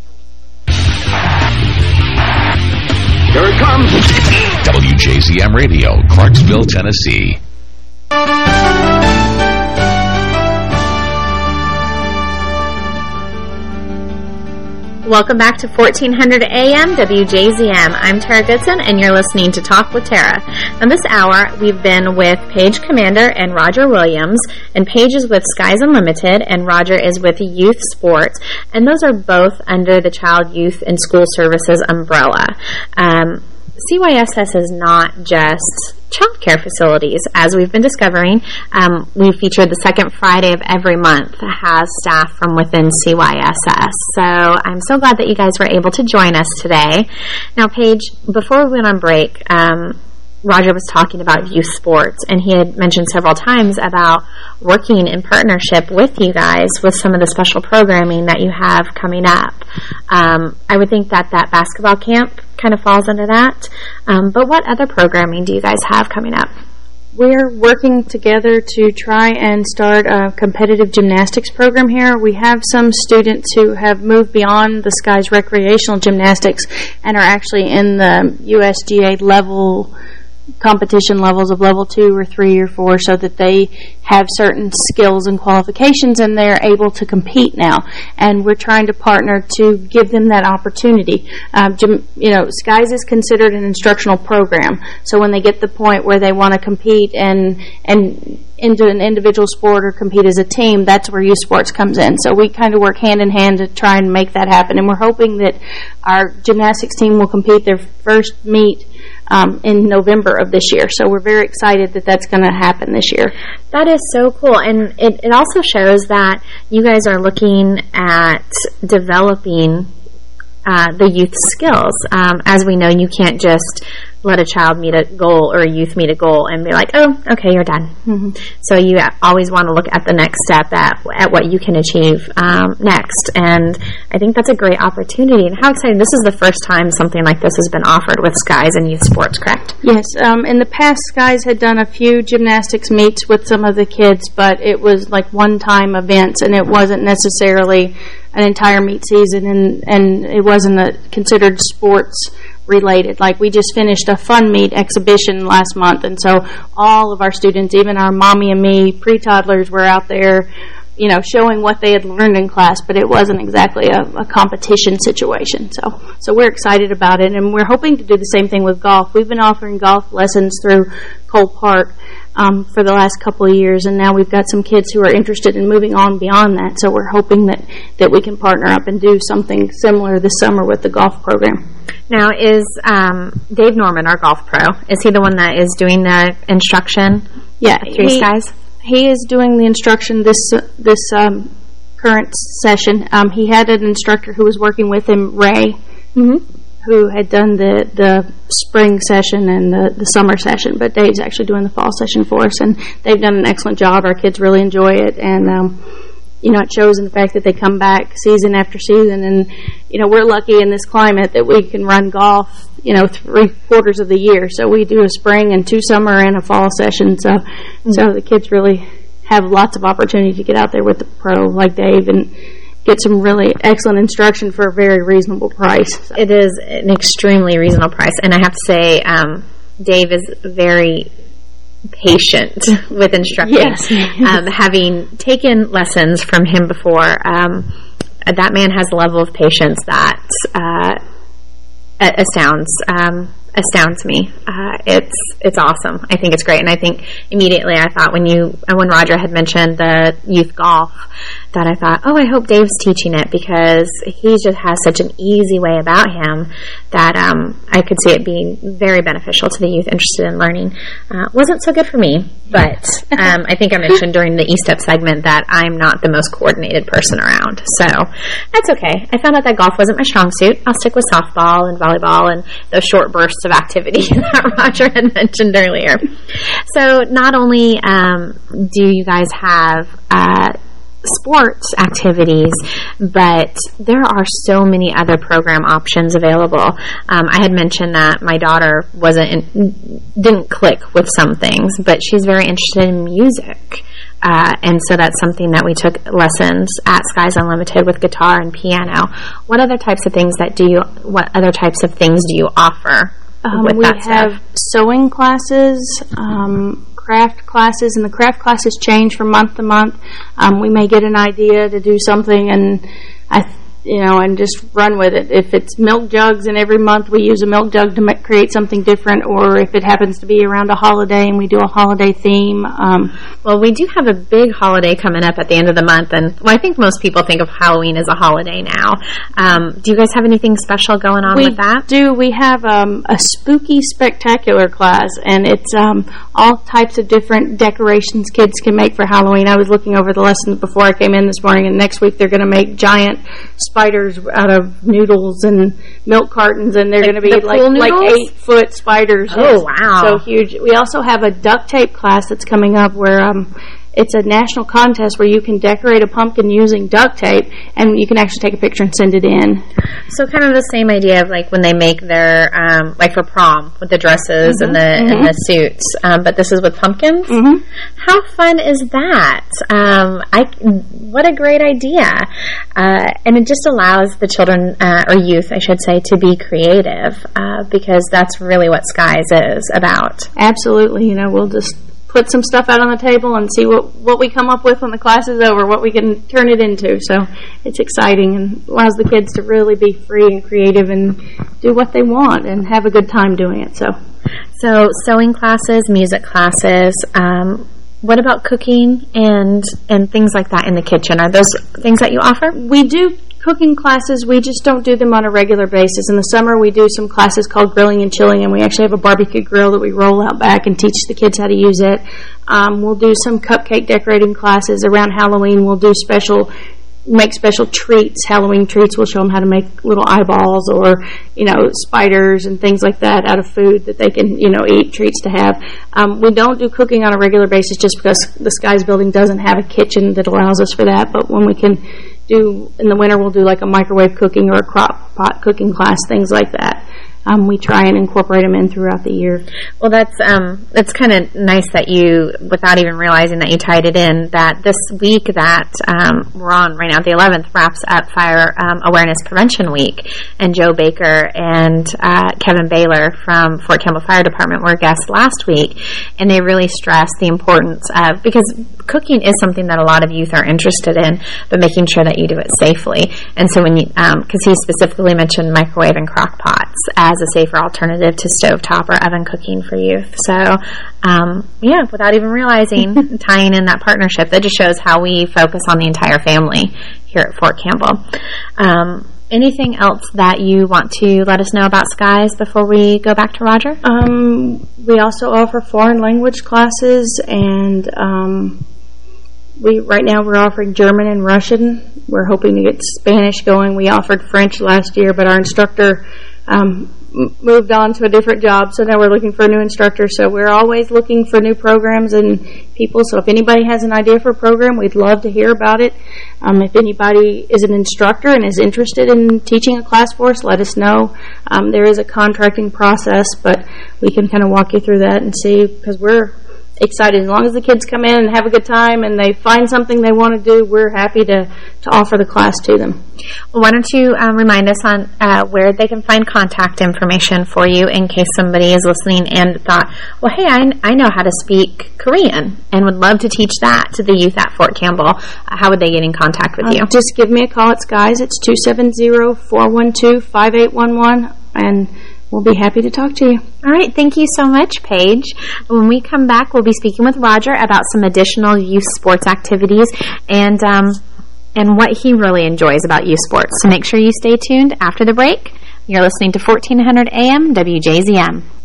Speaker 31: Here it comes.
Speaker 5: WJZM Radio, Clarksville, Tennessee.
Speaker 1: Welcome back to 1400 AM WJZM. I'm Tara Goodson, and you're listening to Talk with Tara. On this hour, we've been with Paige Commander and Roger Williams, and Paige is with Skies Unlimited, and Roger is with Youth Sports, and those are both under the Child, Youth, and School Services umbrella. Um, CYSS is not just childcare facilities. As we've been discovering, um, we featured the second Friday of every month has staff from within CYSS. So I'm so glad that you guys were able to join us today. Now, Paige, before we went on break, um, Roger was talking about youth sports, and he had mentioned several times about working in partnership with you guys with some of the special programming that you have coming up. Um, I would think that that basketball camp kind of falls under that. Um, but what other programming do you guys have coming up?
Speaker 27: We're working together to try and start a competitive gymnastics program here. We have some students who have moved beyond the Skies recreational gymnastics and are actually in the USAG level competition levels of level two or three or four so that they have certain skills and qualifications and they're able to compete now. And we're trying to partner to give them that opportunity. Um, you know, Skies is considered an instructional program. So when they get the point where they want to compete and, and into an individual sport or compete as a team, that's where youth sports comes in. So we kind of work hand in hand to try and make that happen. And we're hoping that our gymnastics team will compete their first meet um, in November of this year. So we're very excited that that's going to happen this year.
Speaker 1: That is so cool. And it, it also shows that you guys are looking at developing uh, the youth skills. Um, as we know, you can't just let a child meet a goal or a youth meet a goal and be like, oh, okay, you're done. Mm -hmm. So you always want to look at the next step at, at what you can achieve um, next. And I think that's a great opportunity. And how exciting. This is the first time something like this has been offered with Skies and youth sports, correct?
Speaker 27: Yes. Um, in the past, Skies had done a few gymnastics meets with some of the kids, but it was like one-time events, and it wasn't necessarily an entire meet season, and, and it wasn't a, considered sports related. Like we just finished a fun meet exhibition last month, and so all of our students, even our mommy and me pre-toddlers, were out there, you know, showing what they had learned in class, but it wasn't exactly a, a competition situation. So, so we're excited about it, and we're hoping to do the same thing with golf. We've been offering golf lessons through Cole Park um, for the last couple of years, and now we've got some kids who are interested in moving on beyond that. So we're hoping that that we can partner up and do something similar this summer with the golf program.
Speaker 1: Now, is um, Dave Norman, our golf pro, is he the one that is doing the instruction?
Speaker 27: Yeah,
Speaker 1: Three he, Skies.
Speaker 27: He is doing the instruction this this um, current session. Um, he had an instructor who was working with him, Ray. Mm -hmm who had done the the spring session and the the summer session, but Dave's actually doing the fall session for us, and they've done an excellent job. Our kids really enjoy it, and um, you know it shows in the fact that they come back season after season, and you know we're lucky in this climate that we can run golf, you know, three quarters of the year. So we do a spring and two summer and a fall session. So mm -hmm. so the kids really have lots of opportunity to get out there with the pro like Dave and get some really excellent instruction for a very reasonable price.
Speaker 1: So. It is an extremely reasonable price. And I have to say, um, Dave is very patient with instructing.
Speaker 27: Yes.
Speaker 1: um, having taken lessons from him before, um, that man has a level of patience that uh, astounds um, astounds me. Uh, it's it's awesome. I think it's great, and I think immediately I thought when you when Roger had mentioned the youth golf that I thought, oh, I hope Dave's teaching it because he just has such an easy way about him that um, I could see it being very beneficial to the youth interested in learning. Uh, wasn't so good for me, but um, I think I mentioned during the E-Step segment that I'm not the most coordinated person around, so that's okay. I found out that golf wasn't my strong suit. I'll stick with softball and volleyball and those short bursts of activity that Roger had mentioned earlier. So not only um, do you guys have uh, sports activities, but there are so many other program options available. Um, I had mentioned that my daughter wasn't in, didn't click with some things, but she's very interested in music. Uh, and so that's something that we took lessons at Skies Unlimited with guitar and piano. What other types of things that do you, what other types of things do you offer
Speaker 27: um, we have stuff? sewing classes, um, craft classes, and the craft classes change from month to month. Um, we may get an idea to do something, and I you know, and just run with it. If it's milk jugs and every month we use a milk jug to make, create something different, or if it happens to be around a holiday and we do a holiday theme. Um,
Speaker 1: well, we do have a big holiday coming up at the end of the month, and well, I think most people think of Halloween as a holiday now. Um, do you guys have anything special going on
Speaker 27: we
Speaker 1: with that?
Speaker 27: do. We have um, a spooky spectacular class, and it's um, all types of different decorations kids can make for Halloween. I was looking over the lessons before I came in this morning, and next week they're going to make giant spiders out of noodles and milk cartons, and they're like going to be the like like eight foot spiders.
Speaker 1: Oh wow!
Speaker 27: So huge. We also have a duct tape class that's coming up where um, it's a national contest where you can decorate a pumpkin using duct tape, and you can actually take a picture and send it in.
Speaker 1: So kind of the same idea of like when they make their, um, like for prom with the dresses
Speaker 27: Mhm,
Speaker 1: and the and
Speaker 27: mhm.
Speaker 1: the suits, um, but this is with pumpkins.
Speaker 27: Mhm.
Speaker 1: How fun is that? Um, I what a great idea, uh, and it just allows the children uh, or youth, I should say, to be creative uh, because that's really what Skies is about.
Speaker 27: Absolutely. You know, we'll just put some stuff out on the table and see what, what we come up with when the class is over, what we can turn it into. So it's exciting and allows the kids to really be free and creative and do what they want and have a good time doing it. So,
Speaker 1: So sewing classes, music classes. Um, what about cooking and and things like that in the kitchen? Are those things that you offer?
Speaker 27: We do cooking classes. We just don't do them on a regular basis. In the summer, we do some classes called grilling and chilling, and we actually have a barbecue grill that we roll out back and teach the kids how to use it. Um, we'll do some cupcake decorating classes around Halloween. We'll do special make special treats, Halloween treats. We'll show them how to make little eyeballs or, you know, spiders and things like that out of food that they can, you know, eat, treats to have. Um, we don't do cooking on a regular basis just because the Skies building doesn't have a kitchen that allows us for that. But when we can do, in the winter, we'll do like a microwave cooking or a crock pot cooking class, things like that. Um, we try and incorporate them in throughout the year.
Speaker 1: Well, that's um, it's kind of nice that you, without even realizing that you tied it in, that this week that um, we're on right now, the 11th, wraps up Fire um, Awareness Prevention Week, and Joe Baker and uh, Kevin Baylor from Fort Campbell Fire Department were guests last week, and they really stressed the importance of because cooking is something that a lot of youth are interested in, but making sure that you do it safely. And so when you, because he specifically mentioned microwave and crock pots as a safer alternative to stovetop or oven cooking for youth. So, um, yeah, without even realizing, tying in that partnership, that just shows how we focus on the entire family here at Fort Campbell. Um, anything else that you want to let us know about Skies before we go back to Roger?
Speaker 27: Um, we also offer foreign language classes, and um, we right now we're offering German and Russian. We're hoping to get Spanish going. We offered French last year, but our instructor um, moved on to a different job, so now we're looking for a new instructor. So we're always looking for new programs and people. So if anybody has an idea for a program, we'd love to hear about it. Um, if anybody is an instructor and is interested in teaching a class for us, let us know. Um, there is a contracting process, but we can kind of walk you through that and see because we're excited. As long as the kids come in and have a good time and they find something they want to do, we're happy to, to offer the class to them.
Speaker 1: Well, why don't you um, remind us on uh, where they can find contact information for you in case somebody is listening and thought, well, hey, I, I know how to speak Korean and would love to teach that to the youth at Fort Campbell. Uh, how would they get in contact with
Speaker 27: Uh,
Speaker 1: you?
Speaker 27: Just give me a call at Skies. It's 270-412-5811 and we'll be happy to talk to you.
Speaker 1: All right, thank you so much, Paige. When we come back, we'll be speaking with Roger about some additional youth sports activities and um, and what he really enjoys about youth sports. So make sure you stay tuned after the break. You're listening to 1400 AM WJZM.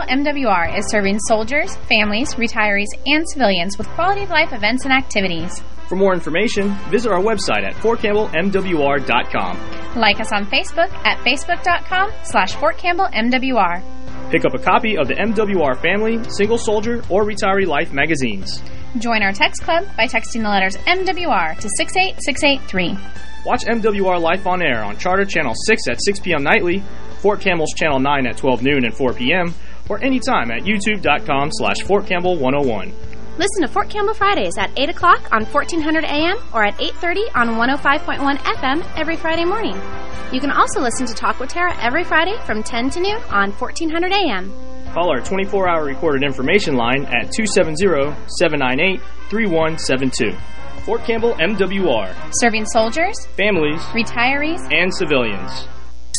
Speaker 32: Campbell MWR is serving soldiers, families, retirees, and civilians with quality of life events and activities.
Speaker 10: For more information, visit our website at fortcampbellmwr.com.
Speaker 32: Like us on Facebook at facebook.com slash Fort Campbell MWR.
Speaker 10: Pick up a copy of the MWR Family, Single Soldier, or Retiree Life magazines.
Speaker 32: Join our text club by texting the letters MWR to 68683.
Speaker 10: Watch MWR Life on Air on Charter Channel 6 at 6 p.m. nightly, Fort Campbell's Channel 9 at 12 noon and 4 p.m., or anytime at youtube.com slash fortcampbell101.
Speaker 32: Listen to Fort Campbell Fridays at 8 o'clock on 1400 AM or at 8.30 on 105.1 FM every Friday morning. You can also listen to Talk with Tara every Friday from 10 to noon on 1400 AM.
Speaker 10: Call our 24-hour recorded information line at 270-798-3172. Fort Campbell MWR.
Speaker 32: Serving soldiers,
Speaker 10: families,
Speaker 32: retirees,
Speaker 10: and civilians.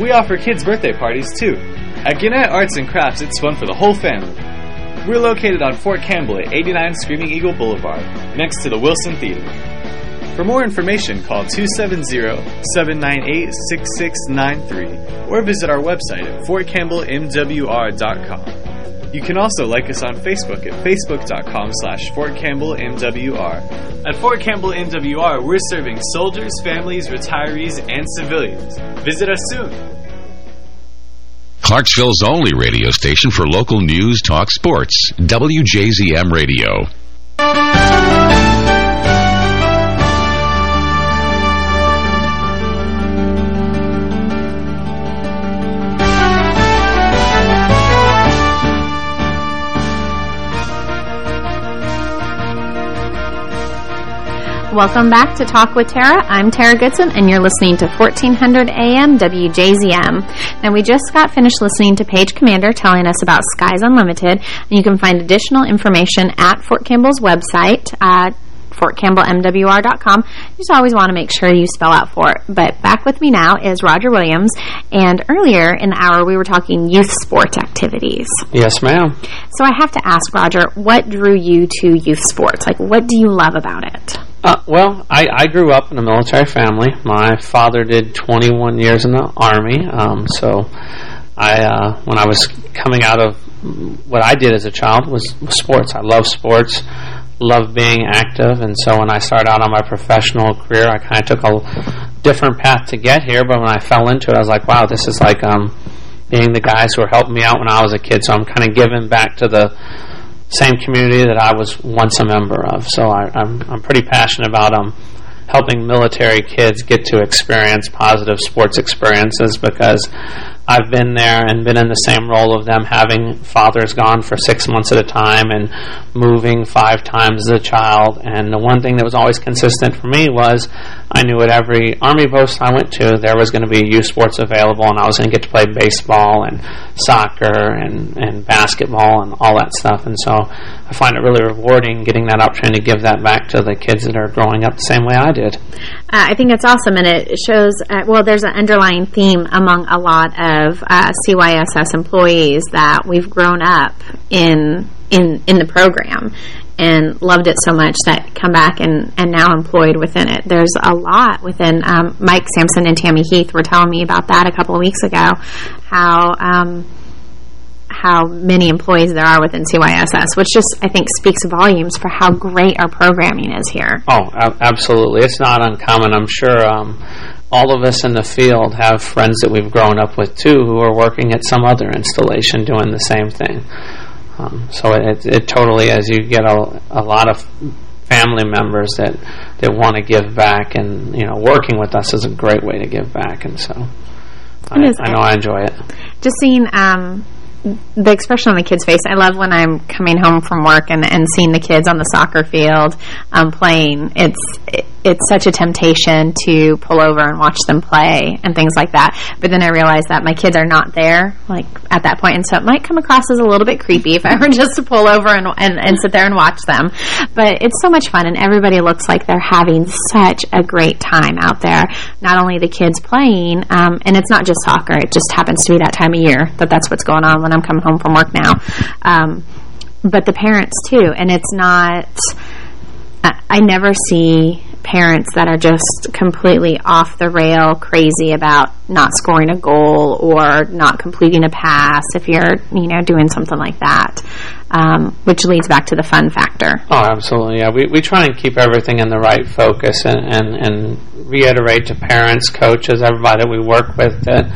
Speaker 33: We offer kids' birthday parties too. At Gannett Arts and Crafts, it's fun for the whole family. We're located on Fort Campbell at 89 Screaming Eagle Boulevard, next to the Wilson Theater. For more information, call 270-798-6693 or visit our website at fortcampbellmwr.com. You can also like us on Facebook at facebook.com slash fortcampbellmwr. At Fort Campbell MWR, we're serving soldiers, families, retirees, and civilians. Visit us soon.
Speaker 5: Clarksville's only radio station for local news, talk, sports. WJZM Radio.
Speaker 1: Welcome back to Talk with Tara. I'm Tara Goodson, and you're listening to 1400 AM WJZM. Now, we just got finished listening to Paige Commander telling us about Skies Unlimited, and you can find additional information at Fort Campbell's website uh, at fortcampbellmwr.com. You just always want to make sure you spell out Fort. But back with me now is Roger Williams, and earlier in the hour we were talking youth sports activities.
Speaker 30: Yes, ma'am.
Speaker 1: So I have to ask, Roger, what drew you to youth sports? Like, what do you love about it?
Speaker 30: Uh, well, I, I grew up in a military family. My father did 21 years in the Army, um, so I, uh, when I was coming out of what I did as a child was, sports. I love sports, love being active, and so when I started out on my professional career, I kind of took a different path to get here, but when I fell into it, I was like, wow, this is like um, being the guys who were helping me out when I was a kid, so I'm kind of giving back to the same community that I was once a member of. So I, am I'm, I'm pretty passionate about um, helping military kids get to experience positive sports experiences because I've been there and been in the same role of them having fathers gone for six months at a time and moving five times as a child. And the one thing that was always consistent for me was I knew at every Army post I went to, there was going to be youth sports available and I was going to get to play baseball and soccer and, and basketball and all that stuff. And so I find it really rewarding getting that opportunity to give that back to the kids that are growing up the same way I did.
Speaker 1: Uh, I think it's awesome, and it shows, uh, well, there's an underlying theme among a lot of uh, CYSS employees that we've grown up in in in the program and loved it so much that come back and, and now employed within it. There's a lot within um, Mike Sampson and Tammy Heath were telling me about that a couple of weeks ago, how um, how many employees there are within CYSS, which just, I think, speaks volumes for how great our programming is here.
Speaker 30: Oh, absolutely. It's not uncommon. I'm sure um, all of us in the field have friends that we've grown up with, too, who are working at some other installation doing the same thing. Um, so it, it totally, as you get a, a lot of family members that, that want to give back, and, you know, working with us is a great way to give back, and so... I, I, know I enjoy it.
Speaker 1: Just seeing um, the expression on the kid's face. I love when I'm coming home from work and, and seeing the kids on the soccer field um, playing. It's it, it's such a temptation to pull over and watch them play and things like that. But then I realized that my kids are not there, like, at that point, and so it might come across as a little bit creepy if I were just to pull over and, and, and sit there and watch them. But it's so much fun, and everybody looks like they're having such a great time out there. Not only the kids playing, um, and it's not just soccer, it just happens to be that time of year that that's what's going on when I'm coming home from work now. Um, but the parents, too, and it's not... I never see parents that are just completely off the rail crazy about not scoring a goal or not completing a pass if you're you know doing something like that um, which leads back to the fun factor.
Speaker 30: Oh absolutely. Yeah we, we try and keep everything in the right focus and, and, and reiterate to parents coaches everybody that we work with that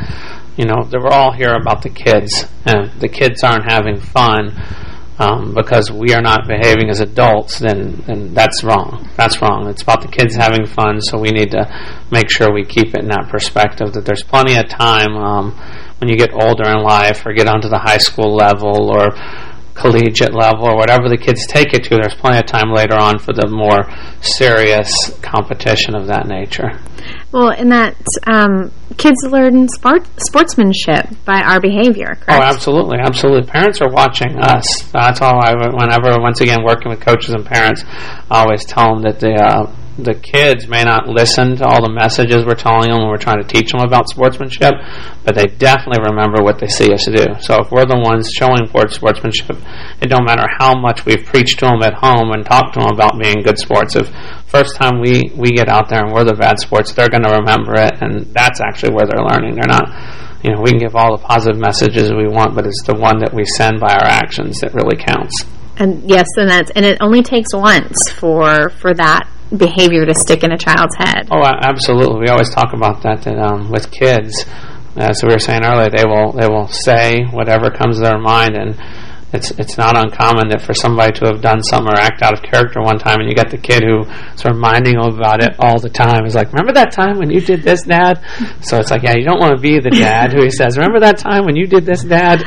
Speaker 30: you know that we're all here about the kids. And the kids aren't having fun um, because we are not behaving as adults, then, then that's wrong. That's wrong. It's about the kids having fun, so we need to make sure we keep it in that perspective that there's plenty of time um, when you get older in life or get onto the high school level or collegiate level or whatever the kids take it to, there's plenty of time later on for the more serious competition of that nature.
Speaker 1: Well, and that um, kids learn sport, sportsmanship by our behavior, correct?
Speaker 30: Oh, absolutely, absolutely. Parents are watching us. That's all I, whenever, once again, working with coaches and parents, I always tell them that the, uh, the kids may not listen to all the messages we're telling them when we're trying to teach them about sportsmanship, but they definitely remember what they see us do. So if we're the ones showing sportsmanship, it don't matter how much we've preached to them at home and talked to them about being good sports. If first time we, we get out there and we're the bad sports, they're going to remember it, and that's actually where they're learning. They're not, you know, we can give all the positive messages we want, but it's the one that we send by our actions that really counts.
Speaker 1: And yes, and that's and it only takes once for for that behavior to stick in a child's head.
Speaker 30: Oh, absolutely. We always talk about that, that um, with kids. As we were saying earlier, they will they will say whatever comes to their mind, and it's it's not uncommon that for somebody to have done something or act out of character one time, and you get the kid who is reminding them about it all the time. Is like, remember that time when you did this, Dad? So it's like, yeah, you don't want to be the dad who he says, remember that time when you did this, Dad?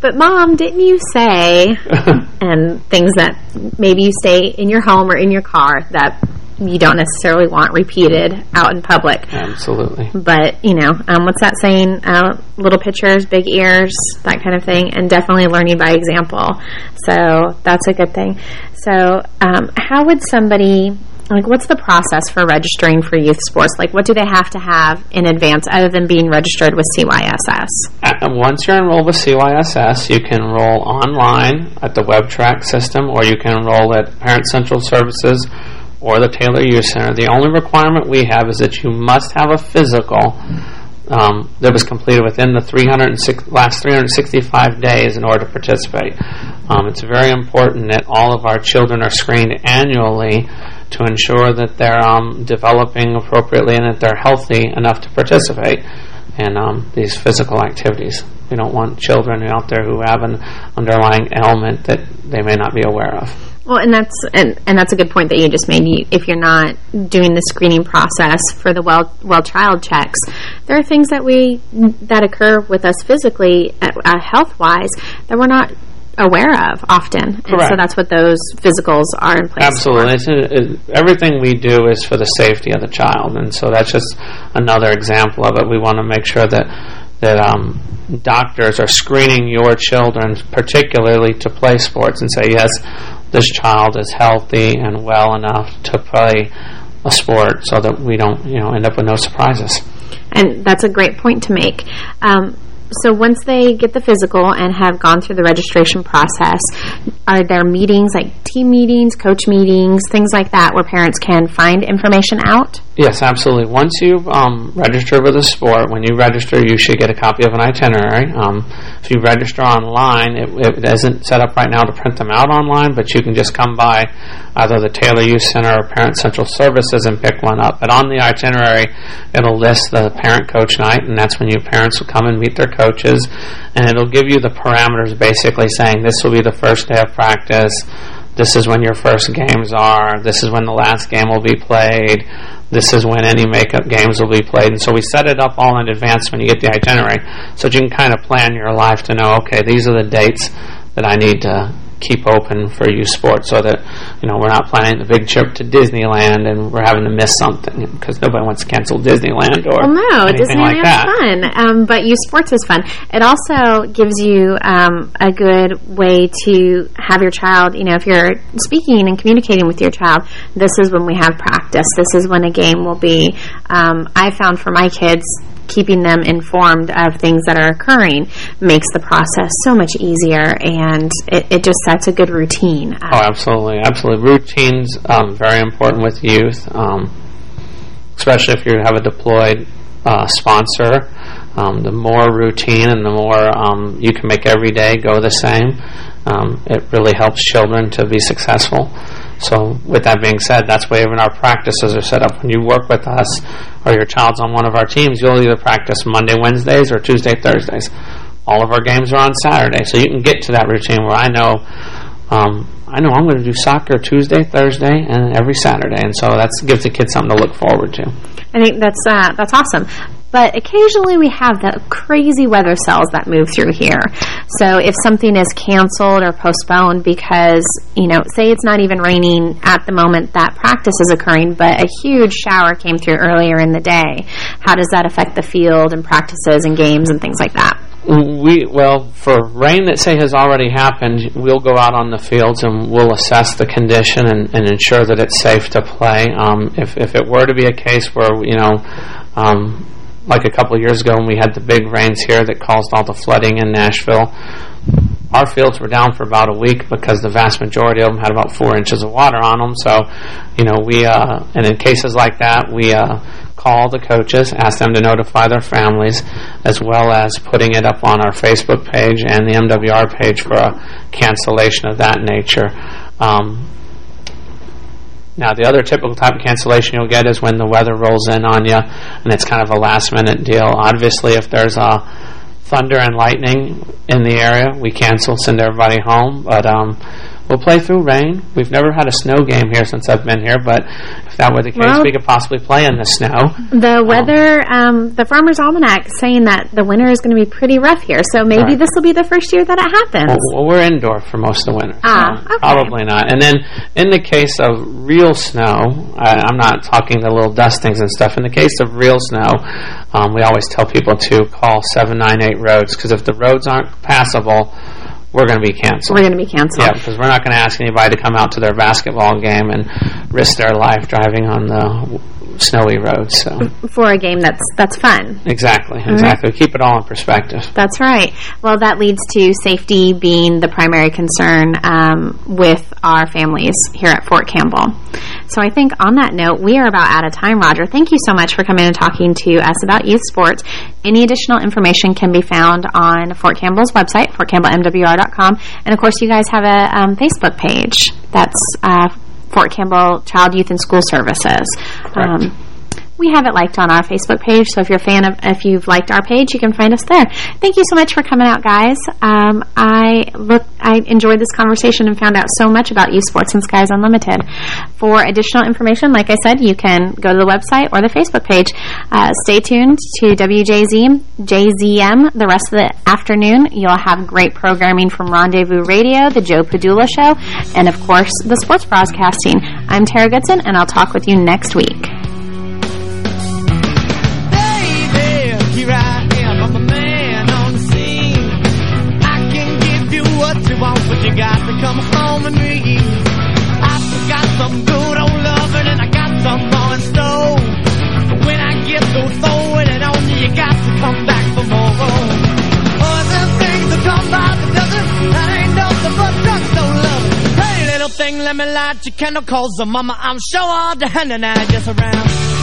Speaker 1: But mom, didn't you say, and things that maybe you say in your home or in your car that you don't necessarily want repeated out in public.
Speaker 30: Absolutely.
Speaker 1: But, you know, um, what's that saying? Uh, little pictures, big ears, that kind of thing, and definitely learning by example. So that's a good thing. So um, how would somebody like, what's the process for registering for youth sports? Like, what do they have to have in advance other than being registered with CYSS?
Speaker 30: once you're enrolled with CYSS, you can enroll online at the WebTrac system, or you can enroll at Parent Central Services or the Taylor Youth Center. The only requirement we have is that you must have a physical um, that was completed within the 306, last 365 days in order to participate. Um, it's very important that all of our children are screened annually to ensure that they're um, developing appropriately and that they're healthy enough to participate in um, these physical activities. We don't want children out there who have an underlying ailment that they may not be aware of.
Speaker 1: Well, and that's and, and that's a good point that you just made. You, if you're not doing the screening process for the well well child checks, there are things that we that occur with us physically, uh, health wise, that we're not aware of often. Correct. And so that's what those physicals are in place
Speaker 30: Absolutely. It, everything we do is for the safety of the child. And so that's just another example of it. We want to make sure that that um, doctors are screening your children, particularly to play sports, and say, yes, this child is healthy and well enough to play a sport so that we don't you know end up with no surprises.
Speaker 1: And that's a great point to make. Um, so once they get the physical and have gone through the registration process, are there meetings like team meetings, coach meetings, things like that where parents can find information out?
Speaker 30: Yes, absolutely. Once you've um, registered with a sport, when you register, you should get a copy of an itinerary. Um, if you register online, it, it isn't set up right now to print them out online, but you can just come by either the Taylor Youth Center or Parent Central Services and pick one up. But on the itinerary, it'll list the parent-coach night, and that's when your parents will come and meet their coaches, and it'll give you the parameters basically saying this will be the first day of practice, this is when your first games are, this is when the last game will be played, this is when any makeup games will be played. And so we set it up all in advance when you get the itinerary so that you can kind of plan your life to know, okay, these are the dates that I need to keep open for youth sports so that, you know, we're not planning the big trip to Disneyland and we're having to miss something because nobody wants to cancel Disneyland or
Speaker 1: well, no,
Speaker 30: anything
Speaker 1: Disneyland's
Speaker 30: like that.
Speaker 1: fun, um, but youth sports is fun. It also gives you um, a good way to have your child, you know, if you're speaking and communicating with your child, this is when we have practice. This is when a game will be. Um, I found for my kids, keeping them informed of things that are occurring makes the process so much easier, and it, it just sets a good routine.
Speaker 30: Oh, absolutely, absolutely. Routines um, very important with youth, um, especially if you have a deployed uh, sponsor. Um, the more routine and the more um, you can make every day go the same, um, it really helps children to be successful. So, with that being said, that's why even our practices are set up. When you work with us or your child's on one of our teams, you'll either practice Monday, Wednesdays, or Tuesday, Thursdays. All of our games are on Saturday, so you can get to that routine where I know um, I know I'm going to do soccer Tuesday, Thursday, and every Saturday, and so that gives the kids something to look forward to.
Speaker 1: I think that's uh, that's awesome. But occasionally we have the crazy weather cells that move through here. So if something is canceled or postponed because, you know, say it's not even raining at the moment that practice is occurring, but a huge shower came through earlier in the day, how does that affect the field and practices and games and things like that?
Speaker 30: We well for rain that say has already happened, we'll go out on the fields and we'll assess the condition and, and ensure that it's safe to play. Um, if if it were to be a case where you know. Um, like a couple years ago when we had the big rains here that caused all the flooding in Nashville, our fields were down for about a week because the vast majority of them had about four inches of water on them. So, you know, we, uh, and in cases like that, we, uh, call the coaches, ask them to notify their families, as well as putting it up on our Facebook page and the MWR page for a cancellation of that nature. Um, now, the other typical type of cancellation you'll get is when the weather rolls in on you, and it's kind of a last-minute deal. Obviously, if there's a thunder and lightning in the area, we cancel, send everybody home. But um, we'll play through rain. We've never had a snow game here since I've been here, but if that were the case,
Speaker 1: Well-
Speaker 30: we could possibly play in the snow.
Speaker 1: The weather, um, the Farmer's Almanac saying that the winter is going to be pretty rough here, so maybe
Speaker 30: Right.
Speaker 1: this will be the first year that it happens.
Speaker 30: Well, we're indoor for most of the winter.
Speaker 1: Ah,
Speaker 30: so Probably not. And then in the case of real snow, I, I'm not talking the little dustings and stuff. In the case of real snow, um, we always tell people to call 798 roads because if the roads aren't passable, we're going to be canceled.
Speaker 1: We're going to be canceled.
Speaker 30: Yeah, because we're not going to ask anybody to come out to their basketball game and risk their life driving on the snowy roads. So
Speaker 1: For a game that's that's fun.
Speaker 30: exactly,
Speaker 1: Mhm.
Speaker 30: exactly. Keep it all in perspective.
Speaker 1: That's right. Well, that leads to safety being the primary concern um, with our families here at Fort Campbell. So I think on that note, we are about out of time, Roger. Thank you so much for coming and talking to us about youth sports. Any additional information can be found on Fort Campbell's website, fortcampbellmwr.com. And, of course, you guys have a um, Facebook page. That's uh, Fort Campbell Child, Youth, and School Services. We have it liked on our Facebook page, so if you're a fan of, if you've liked our page, you can find us there. Thank you so much for coming out, guys. Um, I look, I enjoyed this conversation and found out so much about youth sports and Skies Unlimited. For additional information, like I said, you can go to the website or the Facebook page. Uh, stay tuned to WJZM, JZM the rest of the afternoon. You'll have great programming from Rendezvous Radio, the Joe Padula Show, and of course, the sports broadcasting. I'm Tara Goodson, and I'll talk with you next week.
Speaker 34: Let your cause the mama, I'm sure all the hand and I just around.